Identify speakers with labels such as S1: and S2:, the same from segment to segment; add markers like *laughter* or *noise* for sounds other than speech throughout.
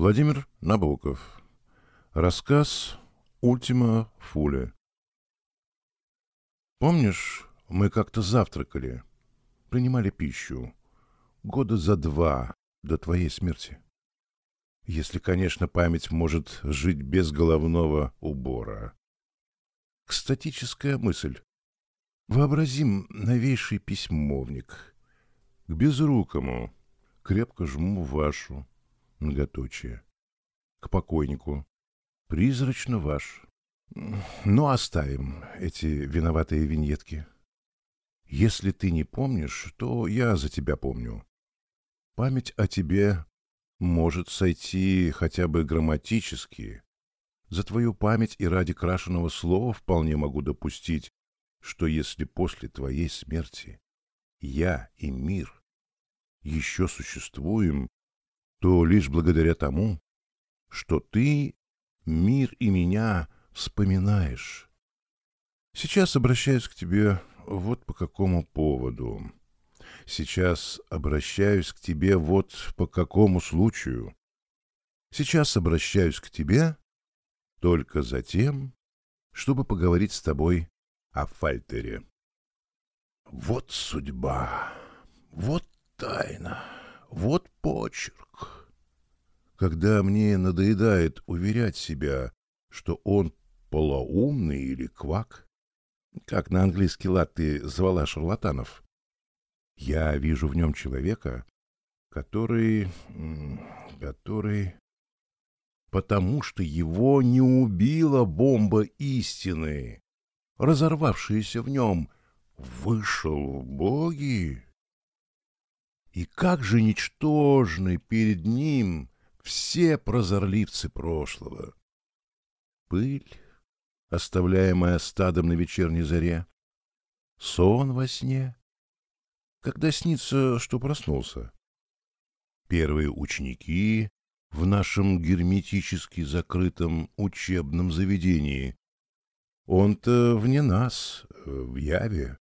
S1: Владимир Набоков. Рассказ «Ультима Фуле». Помнишь, мы как-то завтракали, принимали пищу года за два до твоей смерти? Если, конечно, память может жить без головного убора. Кстатическая мысль. Вообразим новейший письмовник. К безрукому крепко жму вашу многоточие. К покойнику. Призрачно ваш. Но оставим эти виноватые виньетки. Если ты не помнишь, то я за тебя помню. Память о тебе может сойти хотя бы грамматически. За твою память и ради крашеного слова вполне могу допустить, что если после твоей смерти я и мир еще существуем, то лишь благодаря тому, что ты мир и меня вспоминаешь. Сейчас обращаюсь к тебе вот по какому поводу. Сейчас обращаюсь к тебе вот по какому случаю. Сейчас обращаюсь к тебе только за тем, чтобы поговорить с тобой о Фальтере. Вот судьба, вот тайна, вот почерк. Когда мне надоедает уверять себя, что он полоумный или квак, как на английский лад ты звала шарлатанов, я вижу в нем человека, который... который... Потому что его не убила бомба истины, разорвавшаяся в нем. Вышел боги. И как же ничтожны перед ним все прозорливцы прошлого! Пыль, оставляемая стадом на вечерней заре, сон во сне, когда снится, что проснулся. Первые ученики в нашем герметически закрытом учебном заведении. Он-то вне нас, в яве.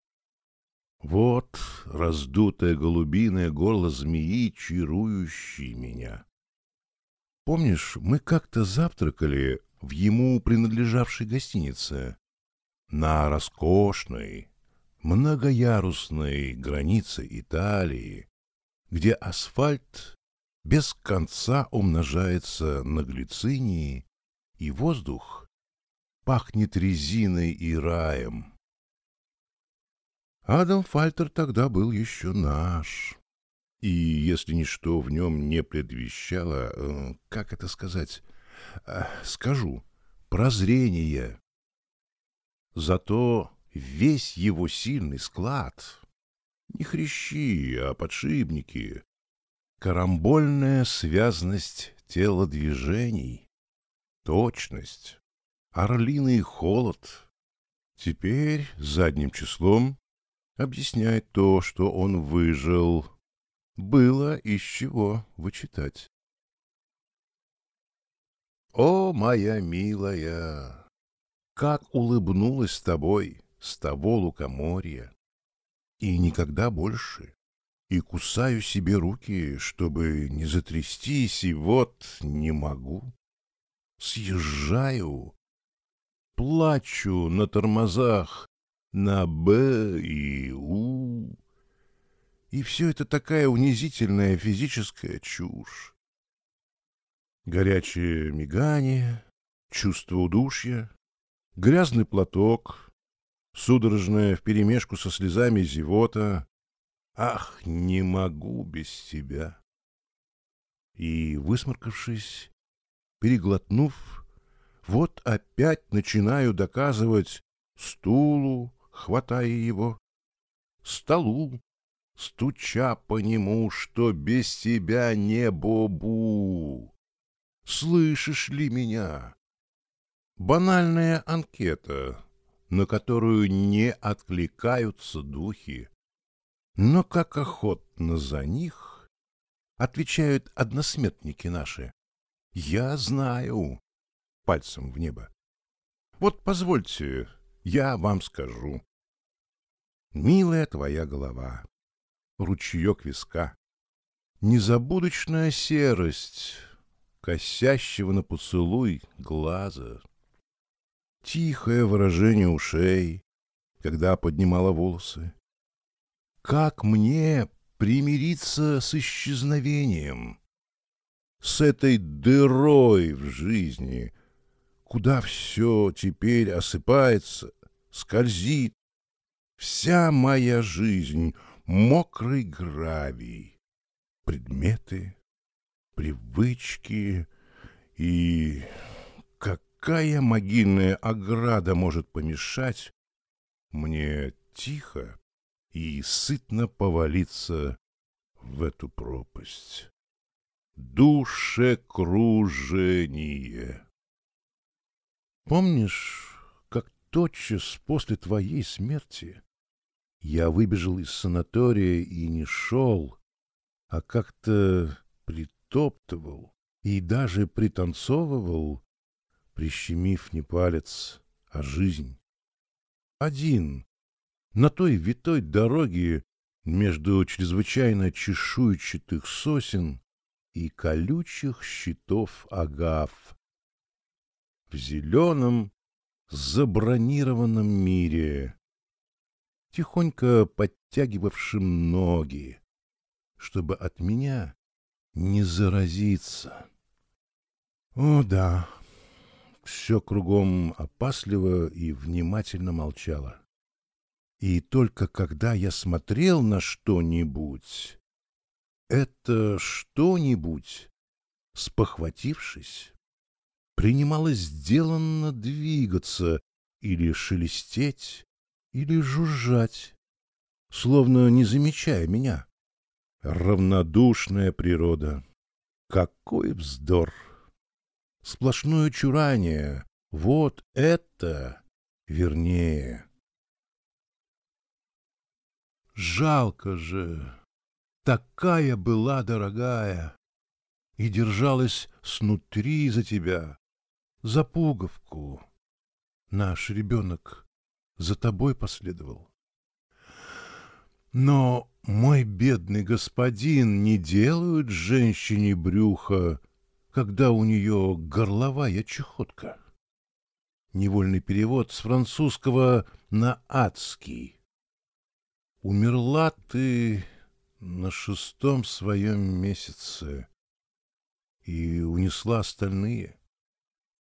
S1: Вот раздутое голубиное горло змеи, чарующей меня. Помнишь, мы как-то завтракали в ему принадлежавшей гостинице на роскошной, многоярусной границе Италии, где асфальт без конца умножается на глицинии, и воздух пахнет резиной и раем. Адам Фальтер тогда был еще наш. И если ничто в нем не предвещало, э, как это сказать, э, скажу, прозрение. Зато весь его сильный склад, не хрящи, а подшипники, карамбольная связность телодвижений, точность, орлиный холод, теперь задним числом объясняет то, что он выжил. Было из чего вычитать. О, моя милая, как улыбнулась с тобой с того лукоморья! И никогда больше. И кусаю себе руки, чтобы не затрястись, и вот не могу. Съезжаю, плачу на тормозах, на «Б» и «У». И все это такая унизительная физическая чушь. Горячее мигание, чувство удушья, грязный платок, судорожная вперемешку со слезами зевота. Ах, не могу без тебя! И, высморкавшись, переглотнув, вот опять начинаю доказывать стулу, хватая его, столу, стуча по нему, что без тебя не бобу. Слышишь ли меня? Банальная анкета, на которую не откликаются духи, но как охотно за них отвечают односметники наши. Я знаю, пальцем в небо. Вот позвольте, я вам скажу. Милая твоя голова, ручеек виска, незабудочная серость, косящего на поцелуй глаза. Тихое выражение ушей, когда поднимала волосы. Как мне примириться с исчезновением? С этой дырой в жизни, куда все теперь осыпается, скользит. Вся моя жизнь — мокрый гравий, предметы, привычки и какая могильная ограда может помешать мне тихо и сытно повалиться в эту пропасть. Душекружение. Помнишь, как тотчас после твоей смерти я выбежал из санатория и не шел, а как-то притоптывал и даже пританцовывал, прищемив не палец, а жизнь. Один, на той витой дороге между чрезвычайно чешуйчатых сосен и колючих щитов агав. В зеленом, забронированном мире, тихонько подтягивавшим ноги, чтобы от меня не заразиться. О да, все кругом опасливо и внимательно молчало. И только когда я смотрел на что-нибудь, это что-нибудь, спохватившись, принималось сделанно двигаться или шелестеть, или жужжать, словно не замечая меня. Равнодушная природа. Какой вздор! Сплошное чурание. Вот это вернее. Жалко же, такая была дорогая, И держалась снутри за тебя, за пуговку. Наш ребенок за тобой последовал. Но, мой бедный господин, не делают женщине брюха, когда у нее горловая чехотка. Невольный перевод с французского на адский. Умерла ты на шестом своем месяце и унесла остальные,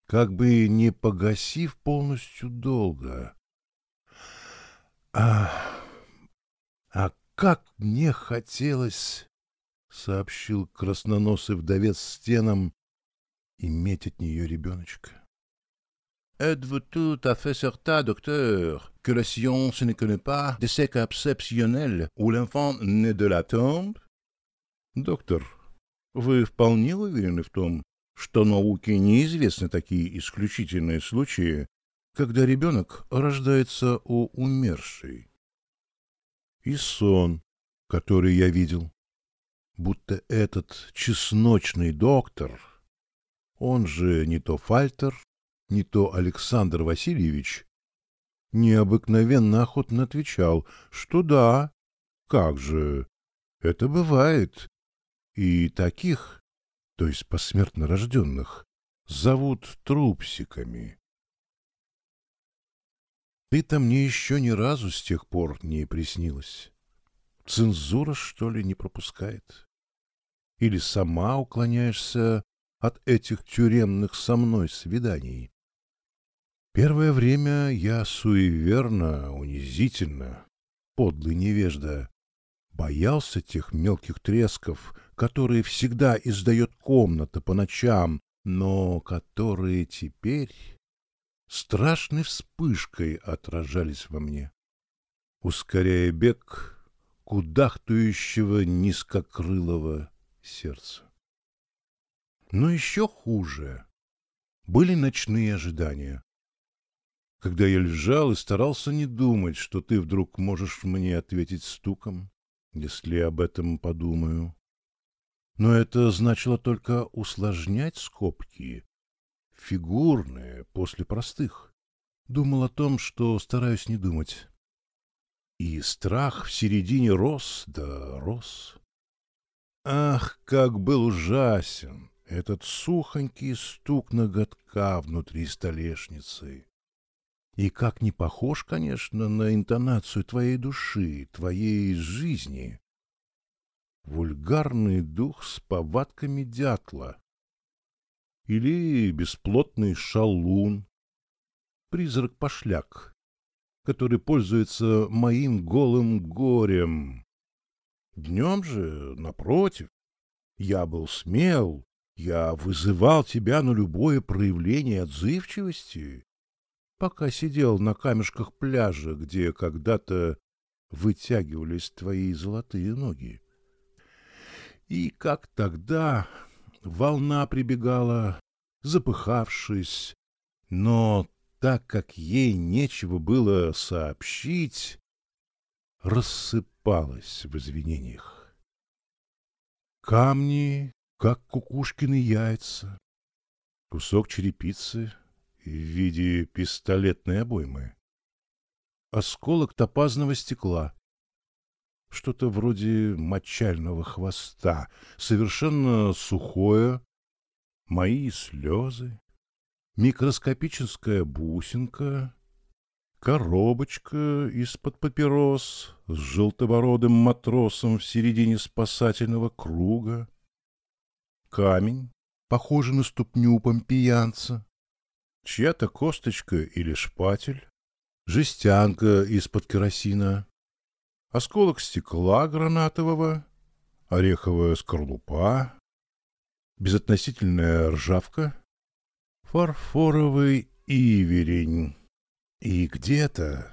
S1: как бы не погасив полностью долго. А, а как мне хотелось, — сообщил красноносый вдовец стенам, — иметь от нее ребеночка. Êtes-vous tout à fait certain, docteur, que la science ne connaît pas d'essai exceptionnels où l'enfant naît de la tombe? Доктор, вы вполне уверены в том, что науке неизвестны такие исключительные случаи, когда ребенок рождается у умершей? И сон, который я видел, будто этот чесночный доктор, он же не то Фальтер, не то Александр Васильевич, необыкновенно охотно отвечал, что да, как же, это бывает. И таких, то есть посмертно рожденных, зовут трупсиками. Ты-то мне еще ни разу с тех пор не приснилась. Цензура, что ли, не пропускает? Или сама уклоняешься от этих тюремных со мной свиданий? Первое время я суеверно, унизительно, подлый невежда, боялся тех мелких тресков, которые всегда издает комната по ночам, но которые теперь страшной вспышкой отражались во мне, ускоряя бег кудахтующего низкокрылого сердца. Но еще хуже были ночные ожидания когда я лежал и старался не думать, что ты вдруг можешь мне ответить стуком, если об этом подумаю. Но это значило только усложнять скобки, фигурные, после простых. Думал о том, что стараюсь не думать. И страх в середине рос да рос. Ах, как был ужасен, этот сухонький стук ноготка внутри столешницы. И как не похож, конечно, на интонацию твоей души, твоей жизни. Вульгарный дух с повадками дятла. Или бесплотный шалун, призрак-пошляк, который пользуется моим голым горем. Днем же, напротив, я был смел, я вызывал тебя на любое проявление отзывчивости, пока сидел на камешках пляжа, где когда-то вытягивались твои золотые ноги. И как тогда волна прибегала, запыхавшись, но так как ей нечего было сообщить, рассыпалась в извинениях. Камни, как кукушкины яйца, кусок черепицы — в виде пистолетной обоймы. Осколок топазного стекла. Что-то вроде мочального хвоста, совершенно сухое. Мои слезы. Микроскопическая бусинка. Коробочка из-под папирос с желтобородым матросом в середине спасательного круга. Камень, похожий на ступню помпиянца чья-то косточка или шпатель, жестянка из-под керосина, осколок стекла гранатового, ореховая скорлупа, безотносительная ржавка, фарфоровый иверень. И где-то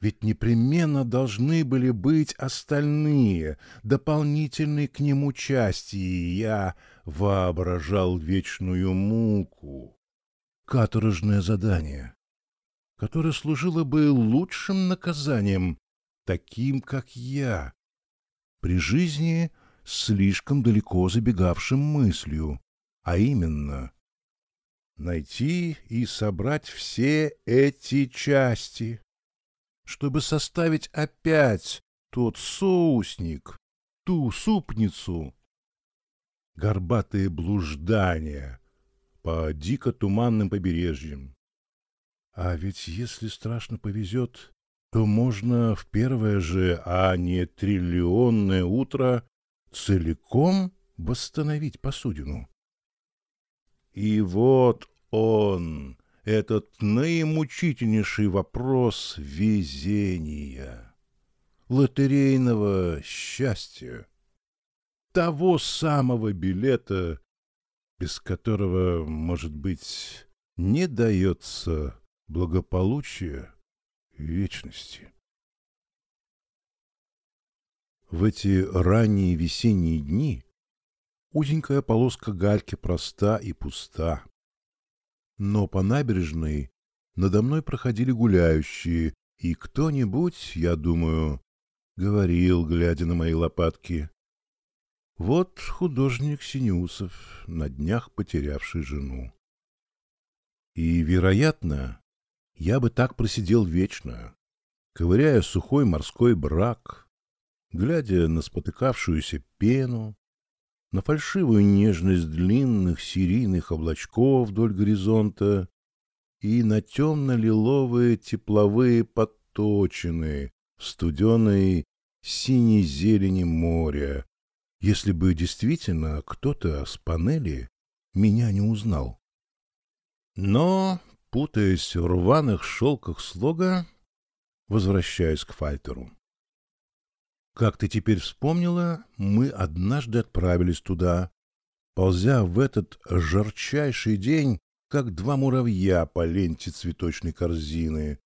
S1: ведь непременно должны были быть остальные, дополнительные к нему части, и я воображал вечную муку, каторжное задание, которое служило бы лучшим наказанием таким, как я, при жизни слишком далеко забегавшим мыслью, а именно найти и собрать все эти части, чтобы составить опять тот соусник, ту супницу, горбатые блуждания, по дико туманным побережьям. А ведь если страшно повезет, то можно в первое же, а не триллионное утро целиком восстановить посудину. И вот он, этот наимучительнейший вопрос везения, лотерейного счастья, того самого билета, без которого, может быть, не дается благополучие вечности. В эти ранние весенние дни узенькая полоска гальки проста и пуста. Но по набережной надо мной проходили гуляющие, и кто-нибудь, я думаю, говорил, глядя на мои лопатки, вот художник Синеусов, на днях потерявший жену. И, вероятно, я бы так просидел вечно, ковыряя сухой морской брак, глядя на спотыкавшуюся пену, на фальшивую нежность длинных серийных облачков вдоль горизонта и на темно-лиловые тепловые подточины в студеной синей зелени моря, если бы действительно кто-то с панели меня не узнал. Но, путаясь в рваных шелках слога, возвращаюсь к Фальтеру. Как ты теперь вспомнила, мы однажды отправились туда, ползя в этот жарчайший день, как два муравья по ленте цветочной корзины,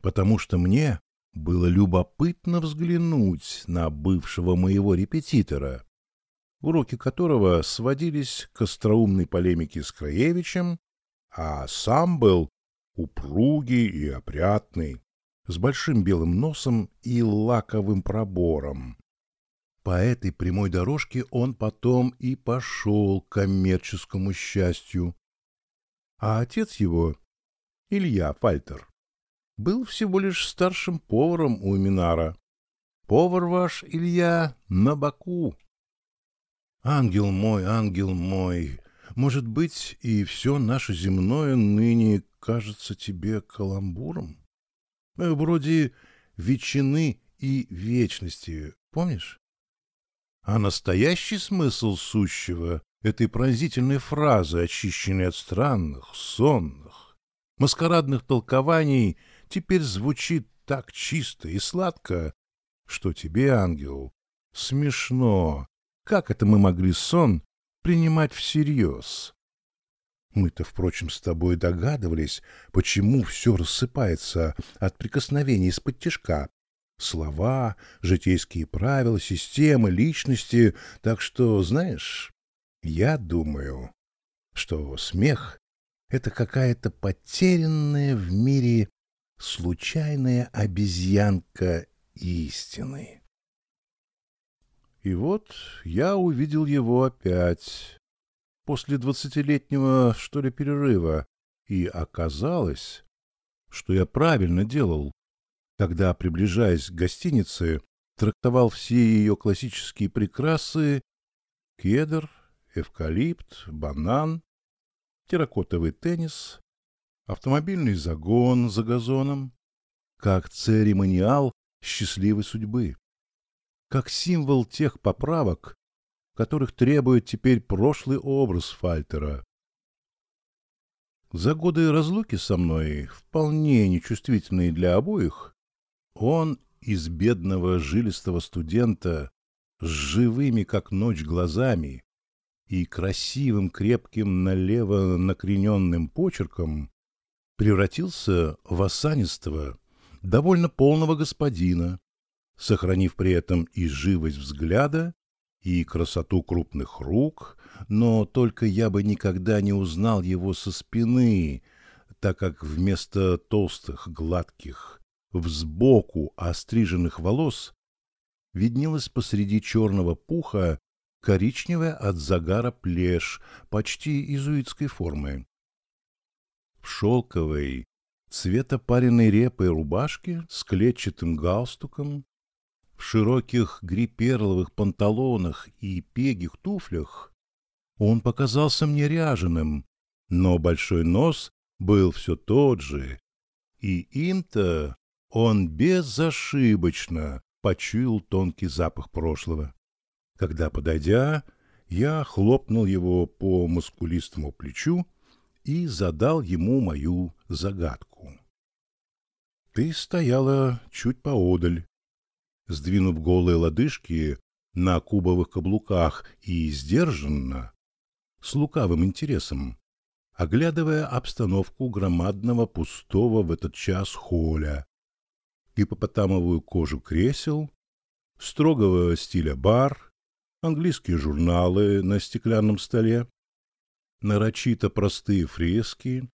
S1: потому что мне было любопытно взглянуть на бывшего моего репетитора, уроки которого сводились к остроумной полемике с Краевичем, а сам был упругий и опрятный, с большим белым носом и лаковым пробором. По этой прямой дорожке он потом и пошел к коммерческому счастью. А отец его, Илья Фальтер, был всего лишь старшим поваром у Минара. Повар ваш, Илья, на боку. Ангел мой, ангел мой, может быть, и все наше земное ныне кажется тебе каламбуром? Э, вроде ветчины и вечности, помнишь? А настоящий смысл сущего этой пронзительной фразы, очищенной от странных, сонных, маскарадных толкований, теперь звучит так чисто и сладко, что тебе, ангел, смешно. Как это мы могли сон принимать всерьез? Мы-то, впрочем, с тобой догадывались, почему все рассыпается от прикосновений из-под тяжка. Слова, житейские правила, системы, личности. Так что, знаешь, я думаю, что смех — это какая-то потерянная в мире случайная обезьянка истины. И вот я увидел его опять, после двадцатилетнего, что ли, перерыва, и оказалось, что я правильно делал, когда, приближаясь к гостинице, трактовал все ее классические прекрасы — кедр, эвкалипт, банан, терракотовый теннис, автомобильный загон за газоном, как церемониал счастливой судьбы, как символ тех поправок, которых требует теперь прошлый образ Фальтера. За годы разлуки со мной, вполне нечувствительные для обоих, он из бедного жилистого студента с живыми, как ночь, глазами и красивым, крепким, налево накрененным почерком превратился в осанистого, довольно полного господина, сохранив при этом и живость взгляда, и красоту крупных рук, но только я бы никогда не узнал его со спины, так как вместо толстых, гладких, взбоку остриженных волос виднелась посреди черного пуха коричневая от загара плешь почти иезуитской формы. В шелковой, цвета пареной репой рубашке с клетчатым галстуком в широких гриперловых панталонах и пегих туфлях он показался мне ряженым, но большой нос был все тот же, и им-то он безошибочно почуял тонкий запах прошлого. Когда, подойдя, я хлопнул его по мускулистому плечу и задал ему мою загадку. Ты стояла чуть поодаль, сдвинув голые лодыжки на кубовых каблуках и сдержанно, с лукавым интересом, оглядывая обстановку громадного пустого в этот час холля, гипопотамовую кожу кресел, строгого стиля бар, английские журналы на стеклянном столе, нарочито простые фрески,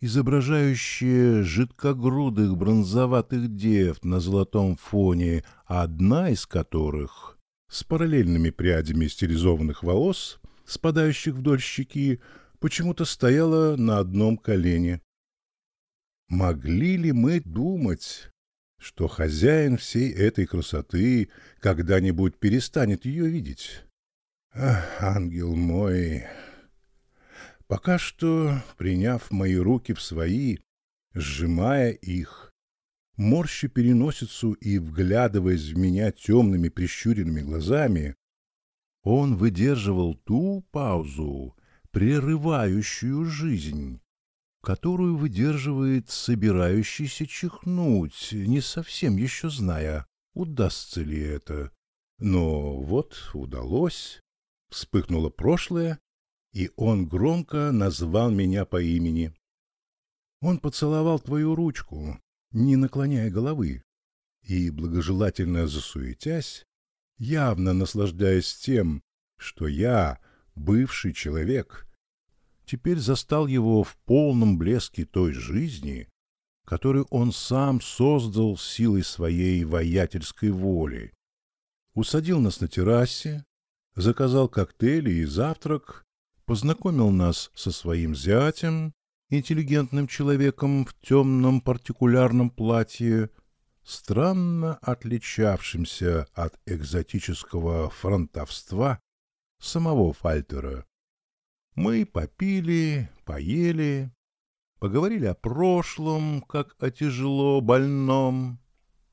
S1: изображающие жидкогрудых бронзоватых дев на золотом фоне, одна из которых с параллельными прядями стилизованных волос, спадающих вдоль щеки, почему-то стояла на одном колене. Могли ли мы думать, что хозяин всей этой красоты когда-нибудь перестанет ее видеть? Ах, ангел мой! Пока что, приняв мои руки в свои, сжимая их, морщи переносицу и вглядываясь в меня темными прищуренными глазами, он выдерживал ту паузу, прерывающую жизнь, которую выдерживает собирающийся чихнуть, не совсем еще зная, удастся ли это. Но вот удалось, вспыхнуло прошлое, и он громко назвал меня по имени. Он поцеловал твою ручку, не наклоняя головы, и, благожелательно засуетясь, явно наслаждаясь тем, что я, бывший человек, теперь застал его в полном блеске той жизни, которую он сам создал силой своей воятельской воли. Усадил нас на террасе, заказал коктейли и завтрак познакомил нас со своим зятем, интеллигентным человеком в темном партикулярном платье, странно отличавшимся от экзотического фронтовства самого Фальтера. Мы попили, поели, поговорили о прошлом, как о тяжело больном.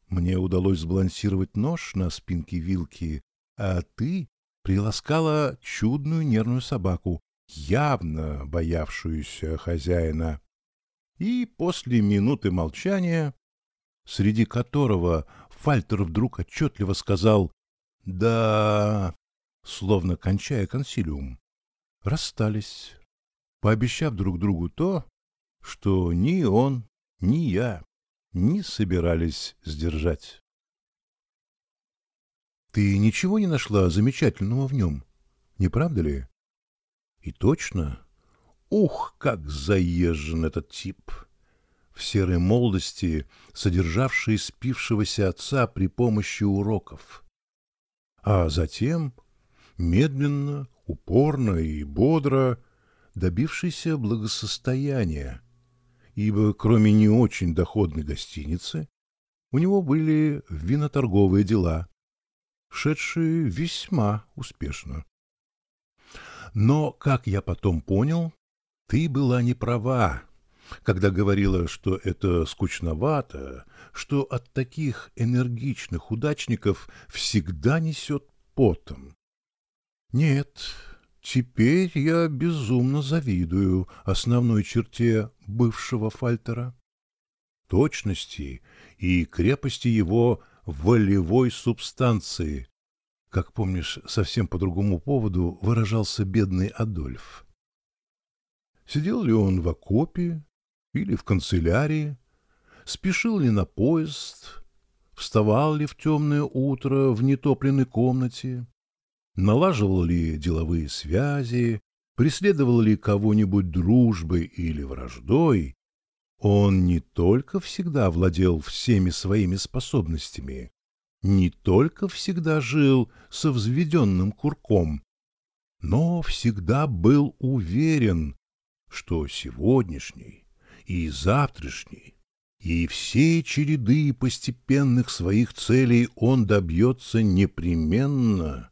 S1: Мне удалось сбалансировать нож на спинке вилки, а ты приласкала чудную нервную собаку, явно боявшуюся хозяина. И после минуты молчания, среди которого Фальтер вдруг отчетливо сказал «Да...», словно кончая консилиум, расстались, пообещав друг другу то, что ни он, ни я не собирались сдержать. Ты ничего не нашла замечательного в нем, не правда ли? И точно. Ух, как заезжен этот тип! В серой молодости, содержавший спившегося отца при помощи уроков. А затем, медленно, упорно и бодро, добившийся благосостояния, ибо кроме не очень доходной гостиницы, у него были виноторговые дела, шедшие весьма успешно. Но, как я потом понял, ты была не права, когда говорила, что это скучновато, что от таких энергичных удачников всегда несет потом. Нет, теперь я безумно завидую основной черте бывшего Фальтера. Точности и крепости его волевой субстанции, как помнишь, совсем по другому поводу выражался бедный Адольф. Сидел ли он в окопе или в канцелярии, спешил ли на поезд, вставал ли в темное утро в нетопленной комнате, налаживал ли деловые связи, преследовал ли кого-нибудь дружбой или враждой, он не только всегда владел всеми своими способностями, не только всегда жил со взведенным курком, но всегда был уверен, что сегодняшний и завтрашний и всей череды постепенных своих целей он добьется непременно,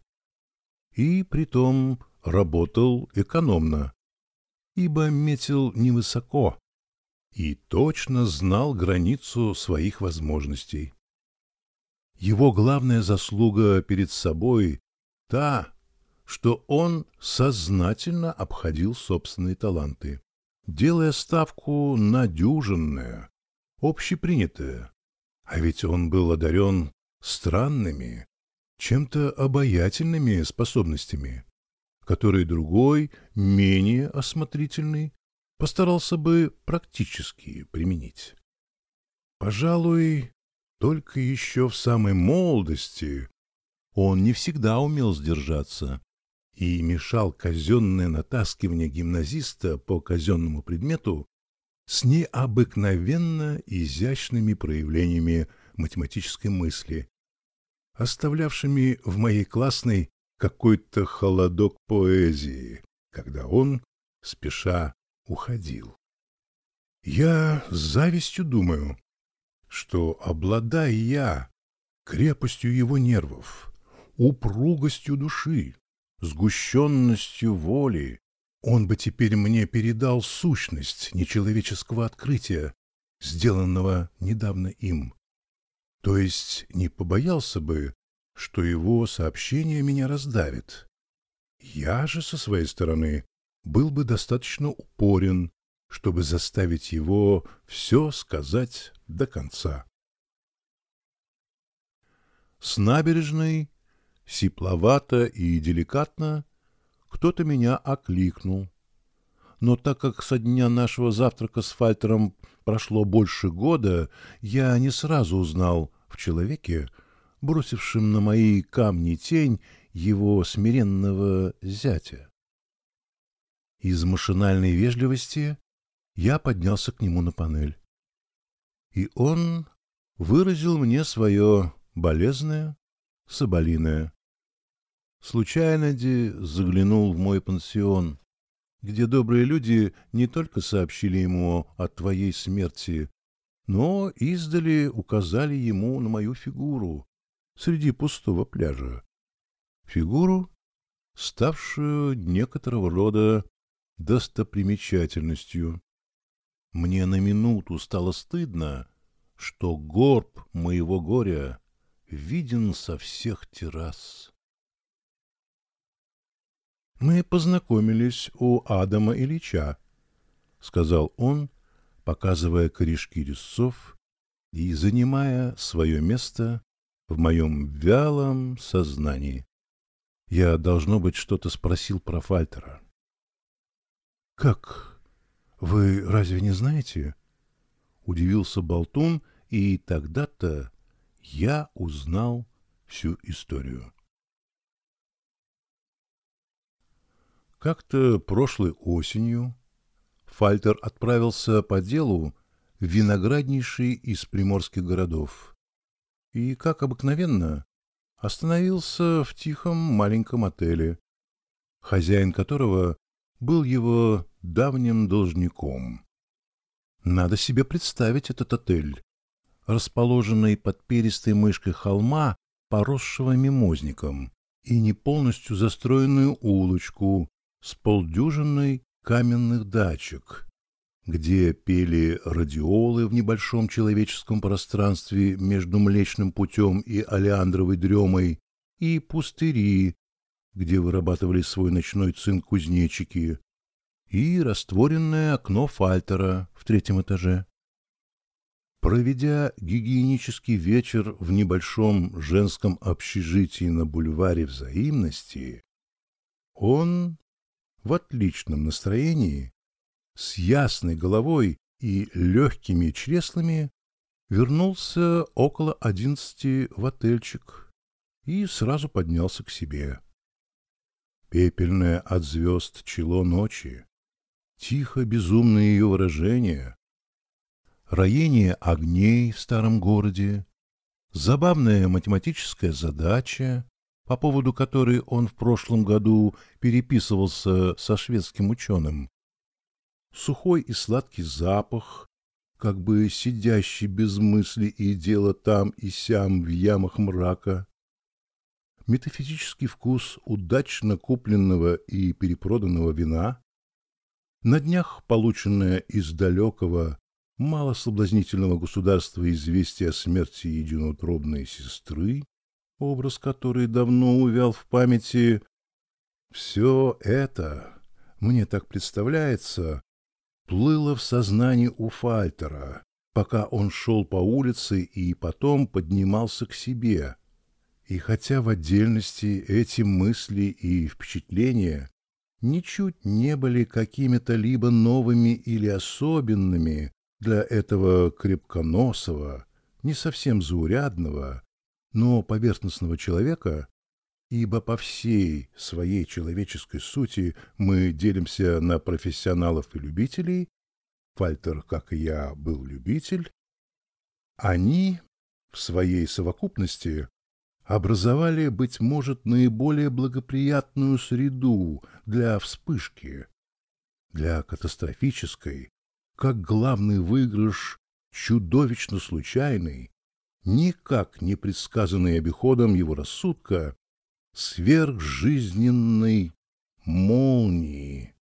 S1: и притом работал экономно, ибо метил невысоко и точно знал границу своих возможностей. Его главная заслуга перед собой та, что он сознательно обходил собственные таланты, делая ставку на дюжинное, общепринятое. А ведь он был одарен странными, чем-то обаятельными способностями, которые другой, менее осмотрительный, постарался бы практически применить. Пожалуй, только еще в самой молодости он не всегда умел сдержаться и мешал казенное натаскивание гимназиста по казенному предмету с необыкновенно изящными проявлениями математической мысли, оставлявшими в моей классной какой-то холодок поэзии, когда он, спеша, уходил. Я с завистью думаю, что, обладая я крепостью его нервов, упругостью души, сгущенностью воли, он бы теперь мне передал сущность нечеловеческого открытия, сделанного недавно им. То есть не побоялся бы, что его сообщение меня раздавит. Я же со своей стороны был бы достаточно упорен, чтобы заставить его все сказать до конца. С набережной, сипловато и деликатно, кто-то меня окликнул. Но так как со дня нашего завтрака с Фальтером прошло больше года, я не сразу узнал в человеке, бросившем на мои камни тень его смиренного зятя. Из машинальной вежливости я поднялся к нему на панель. И он выразил мне свое болезное, соболиное. Случайно Ди заглянул в мой пансион, где добрые люди не только сообщили ему о твоей смерти, но издали указали ему на мою фигуру среди пустого пляжа. Фигуру, ставшую некоторого рода достопримечательностью. Мне на минуту стало стыдно, что горб моего горя виден со всех террас. «Мы познакомились у Адама Ильича», — сказал он, показывая корешки резцов и занимая свое место в моем вялом сознании. Я, должно быть, что-то спросил про Фальтера. «Как? Вы разве не знаете?» Удивился Болтун, и тогда-то я узнал всю историю. Как-то прошлой осенью Фальтер отправился по делу в винограднейший из приморских городов и, как обыкновенно, остановился в тихом маленьком отеле, хозяин которого был его давним должником. Надо себе представить этот отель, расположенный под перистой мышкой холма, поросшего мимозником, и не полностью застроенную улочку с полдюжиной каменных дачек, где пели радиолы в небольшом человеческом пространстве между Млечным путем и Алеандровой дремой, и пустыри, где вырабатывали свой ночной цинк кузнечики, и растворенное окно Фальтера в третьем этаже. Проведя гигиенический вечер в небольшом женском общежитии на бульваре взаимности, он в отличном настроении, с ясной головой и легкими чреслами вернулся около одиннадцати в отельчик и сразу поднялся к себе. Пепельное от звезд чело ночи, тихо безумное ее выражение, роение огней в старом городе, забавная математическая задача, по поводу которой он в прошлом году переписывался со шведским ученым. Сухой и сладкий запах, как бы сидящий без мысли и дела там и сям в ямах мрака. Метафизический вкус удачно купленного и перепроданного вина. На днях полученное из далекого, малособлазнительного государства известие о смерти единоутробной сестры образ который давно увял в памяти. Все это, мне так представляется, плыло в сознании у Фальтера, пока он шел по улице и потом поднимался к себе. И хотя в отдельности эти мысли и впечатления ничуть не были какими-то либо новыми или особенными для этого крепконосого, не совсем заурядного, но поверхностного человека, ибо по всей своей человеческой сути мы делимся на профессионалов и любителей, Фальтер, как и я, был любитель, они в своей совокупности образовали, быть может, наиболее благоприятную среду для вспышки, для катастрофической, как главный выигрыш чудовищно случайный, никак не предсказанный обиходом его рассудка, сверхжизненной молнии,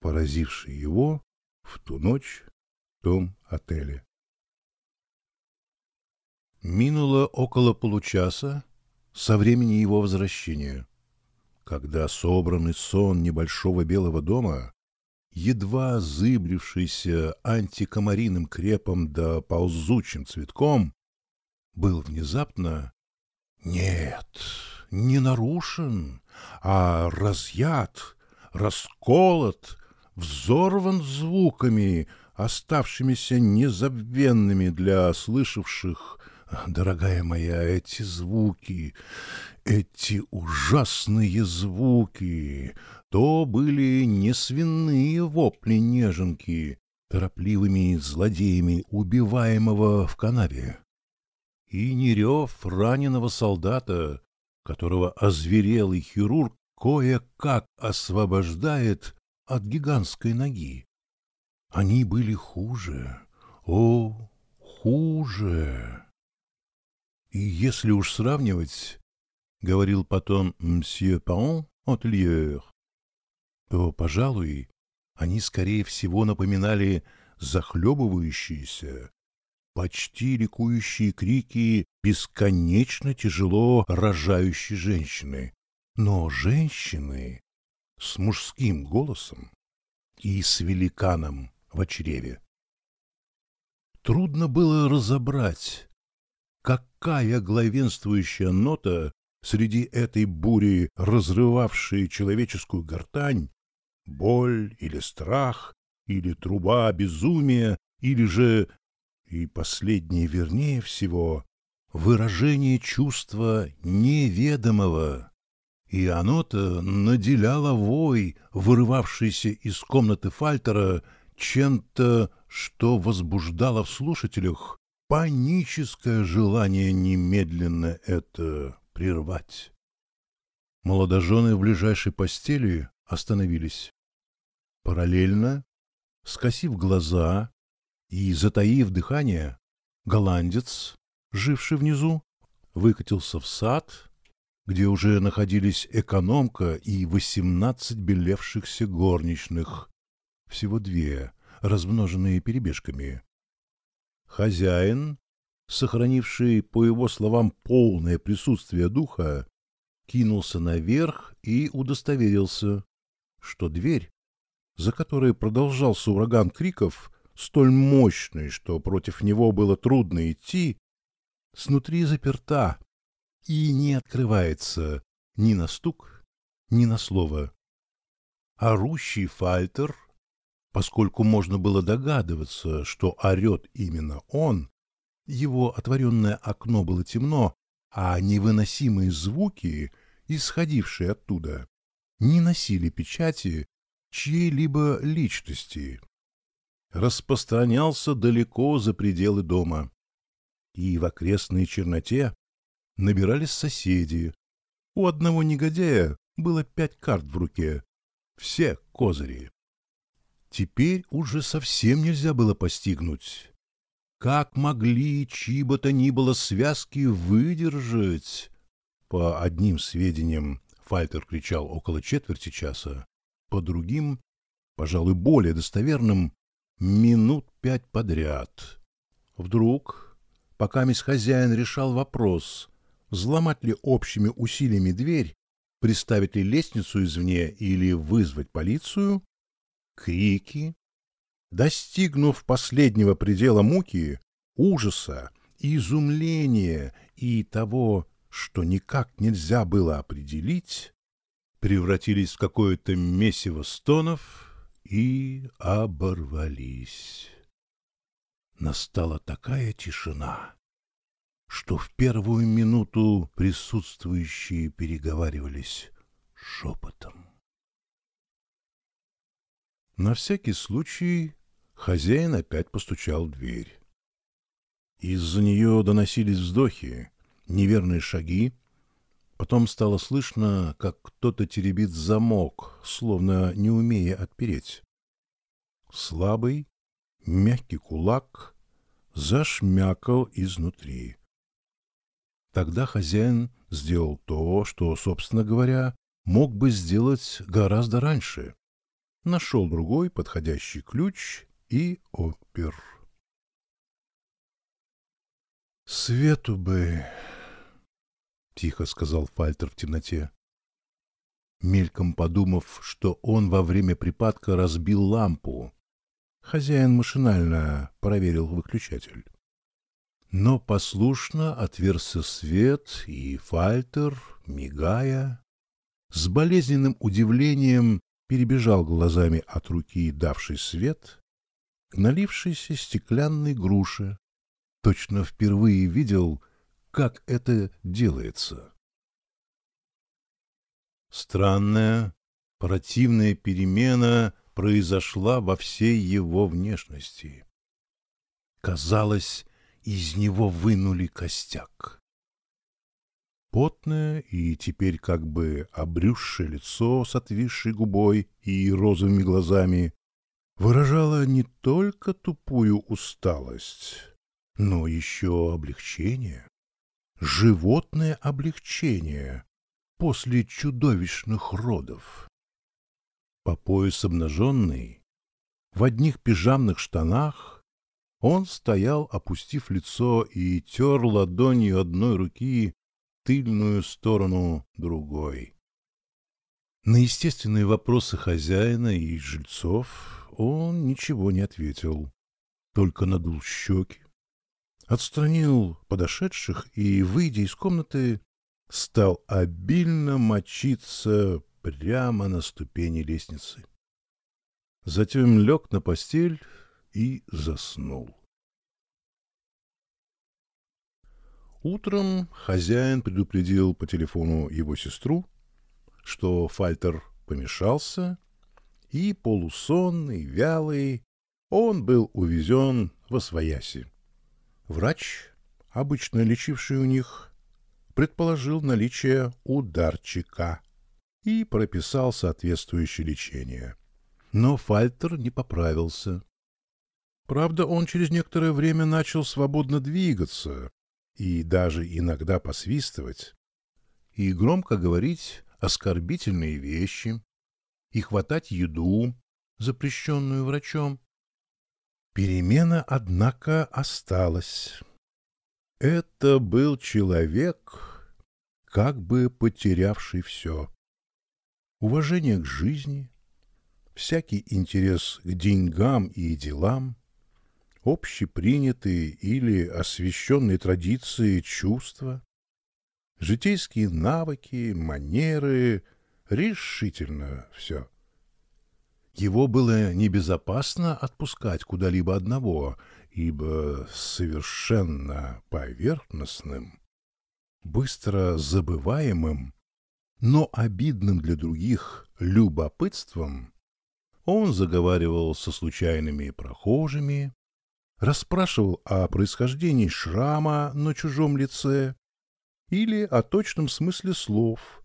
S1: поразившей его в ту ночь в том отеле. Минуло около получаса со времени его возвращения, когда собранный сон небольшого белого дома, едва зыбрившийся антикомариным крепом да ползучим цветком, был внезапно нет, не нарушен, а разъят, расколот, взорван звуками, оставшимися незабвенными для слышавших, дорогая моя, эти звуки, эти ужасные звуки, то были не свиные вопли неженки, торопливыми злодеями убиваемого в канаве и не рев раненого солдата, которого озверелый хирург кое-как освобождает от гигантской ноги. Они были хуже, о, хуже. И если уж сравнивать, — говорил потом мсье Паон, hôtelier, то, пожалуй, они, скорее всего, напоминали захлебывающиеся, почти ликующие крики бесконечно тяжело рожающей женщины. Но женщины с мужским голосом и с великаном в чреве. Трудно было разобрать, какая главенствующая нота среди этой бури, разрывавшей человеческую гортань, боль или страх, или труба безумия, или же, и последнее вернее всего, выражение чувства неведомого. И оно-то наделяло вой, вырывавшийся из комнаты Фальтера, чем-то, что возбуждало в слушателях паническое желание немедленно это прервать. Молодожены в ближайшей постели остановились. Параллельно, скосив глаза и затаив дыхание, голландец, живший внизу, выкатился в сад, где уже находились экономка и восемнадцать белевшихся горничных, всего две, размноженные перебежками. Хозяин, сохранивший, по его словам, полное присутствие духа, кинулся наверх и удостоверился, что дверь, за которой продолжался ураган криков, столь мощный, что против него было трудно идти, снутри заперта и не открывается ни на стук, ни на слово. Орущий фальтер Поскольку можно было догадываться, что орет именно он, его отворенное окно было темно, а невыносимые звуки, исходившие оттуда, не носили печати чьей-либо личности. Распространялся далеко за пределы дома. И в окрестной черноте набирались соседи. У одного негодяя было пять карт в руке, все козыри. Теперь уже совсем нельзя было постигнуть. Как могли чьи бы то ни было связки выдержать? По одним сведениям, Фальтер кричал около четверти часа, по другим, пожалуй, более достоверным, минут пять подряд. Вдруг, пока мисс хозяин решал вопрос, взломать ли общими усилиями дверь, приставить ли лестницу извне или вызвать полицию, крики. Достигнув последнего предела муки, ужаса, изумления и того, что никак нельзя было определить, превратились в какое-то месиво стонов и оборвались. Настала такая тишина, что в первую минуту присутствующие переговаривались шепотом. На всякий случай хозяин опять постучал в дверь. Из-за нее доносились вздохи, неверные шаги. Потом стало слышно, как кто-то теребит замок, словно не умея отпереть. Слабый, мягкий кулак зашмякал изнутри. Тогда хозяин сделал то, что, собственно говоря, мог бы сделать гораздо раньше нашел другой подходящий ключ и опер. «Свету бы!» — тихо сказал Фальтер в темноте. Мельком подумав, что он во время припадка разбил лампу, хозяин машинально проверил выключатель. Но послушно отверся свет, и Фальтер, мигая, с болезненным удивлением перебежал глазами от руки, давший свет, к налившейся стеклянной груше. Точно впервые видел, как это делается. Странная, противная перемена произошла во всей его внешности. Казалось, из него вынули костяк. Потное и теперь как бы обрюзшее лицо с отвисшей губой и розовыми глазами выражало не только тупую усталость, но еще облегчение, животное облегчение, после чудовищных родов. По пояс обнаженный, в одних пижамных штанах, он стоял, опустив лицо, и тер ладонью одной руки тыльную сторону другой. На естественные вопросы хозяина и жильцов он ничего не ответил, только надул щеки, отстранил подошедших и, выйдя из комнаты, стал обильно мочиться прямо на ступени лестницы. Затем лег на постель и заснул. Утром хозяин предупредил по телефону его сестру, что Фальтер помешался, и полусонный, вялый, он был увезен во свояси. Врач, обычно лечивший у них, предположил наличие ударчика и прописал соответствующее лечение. Но Фальтер не поправился. Правда, он через некоторое время начал свободно двигаться и даже иногда посвистывать, и громко говорить оскорбительные вещи, и хватать еду, запрещенную врачом. Перемена, однако, осталась. Это был человек, как бы потерявший все. Уважение к жизни, всякий интерес к деньгам и делам, общепринятые или освященные традиции чувства, житейские навыки, манеры, решительно все. Его было небезопасно отпускать куда-либо одного, ибо совершенно поверхностным, быстро забываемым, но обидным для других любопытством он заговаривал со случайными прохожими, расспрашивал о происхождении шрама на чужом лице или о точном смысле слов,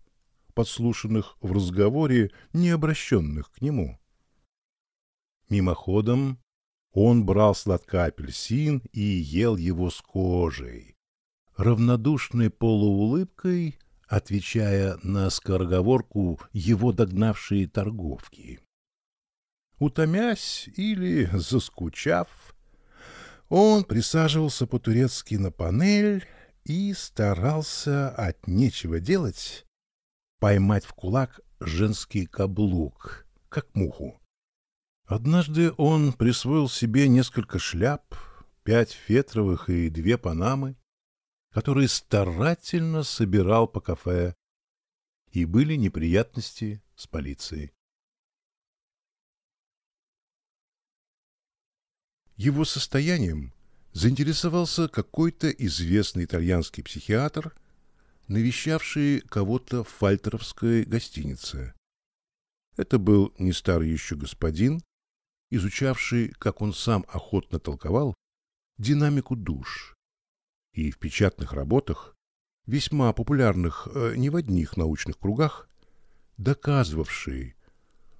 S1: подслушанных в разговоре, не обращенных к нему. Мимоходом он брал сладка апельсин и ел его с кожей, равнодушной полуулыбкой отвечая на скороговорку его догнавшие торговки. Утомясь или заскучав, он присаживался по-турецки на панель и старался от нечего делать поймать в кулак женский каблук, как муху. Однажды он присвоил себе несколько шляп, пять фетровых и две панамы, которые старательно собирал по кафе, и были неприятности с полицией. Его состоянием заинтересовался какой-то известный итальянский психиатр, навещавший кого-то в фальтеровской гостинице. Это был не старый еще господин, изучавший, как он сам охотно толковал, динамику душ. И в печатных работах, весьма популярных э, не в одних научных кругах, доказывавший,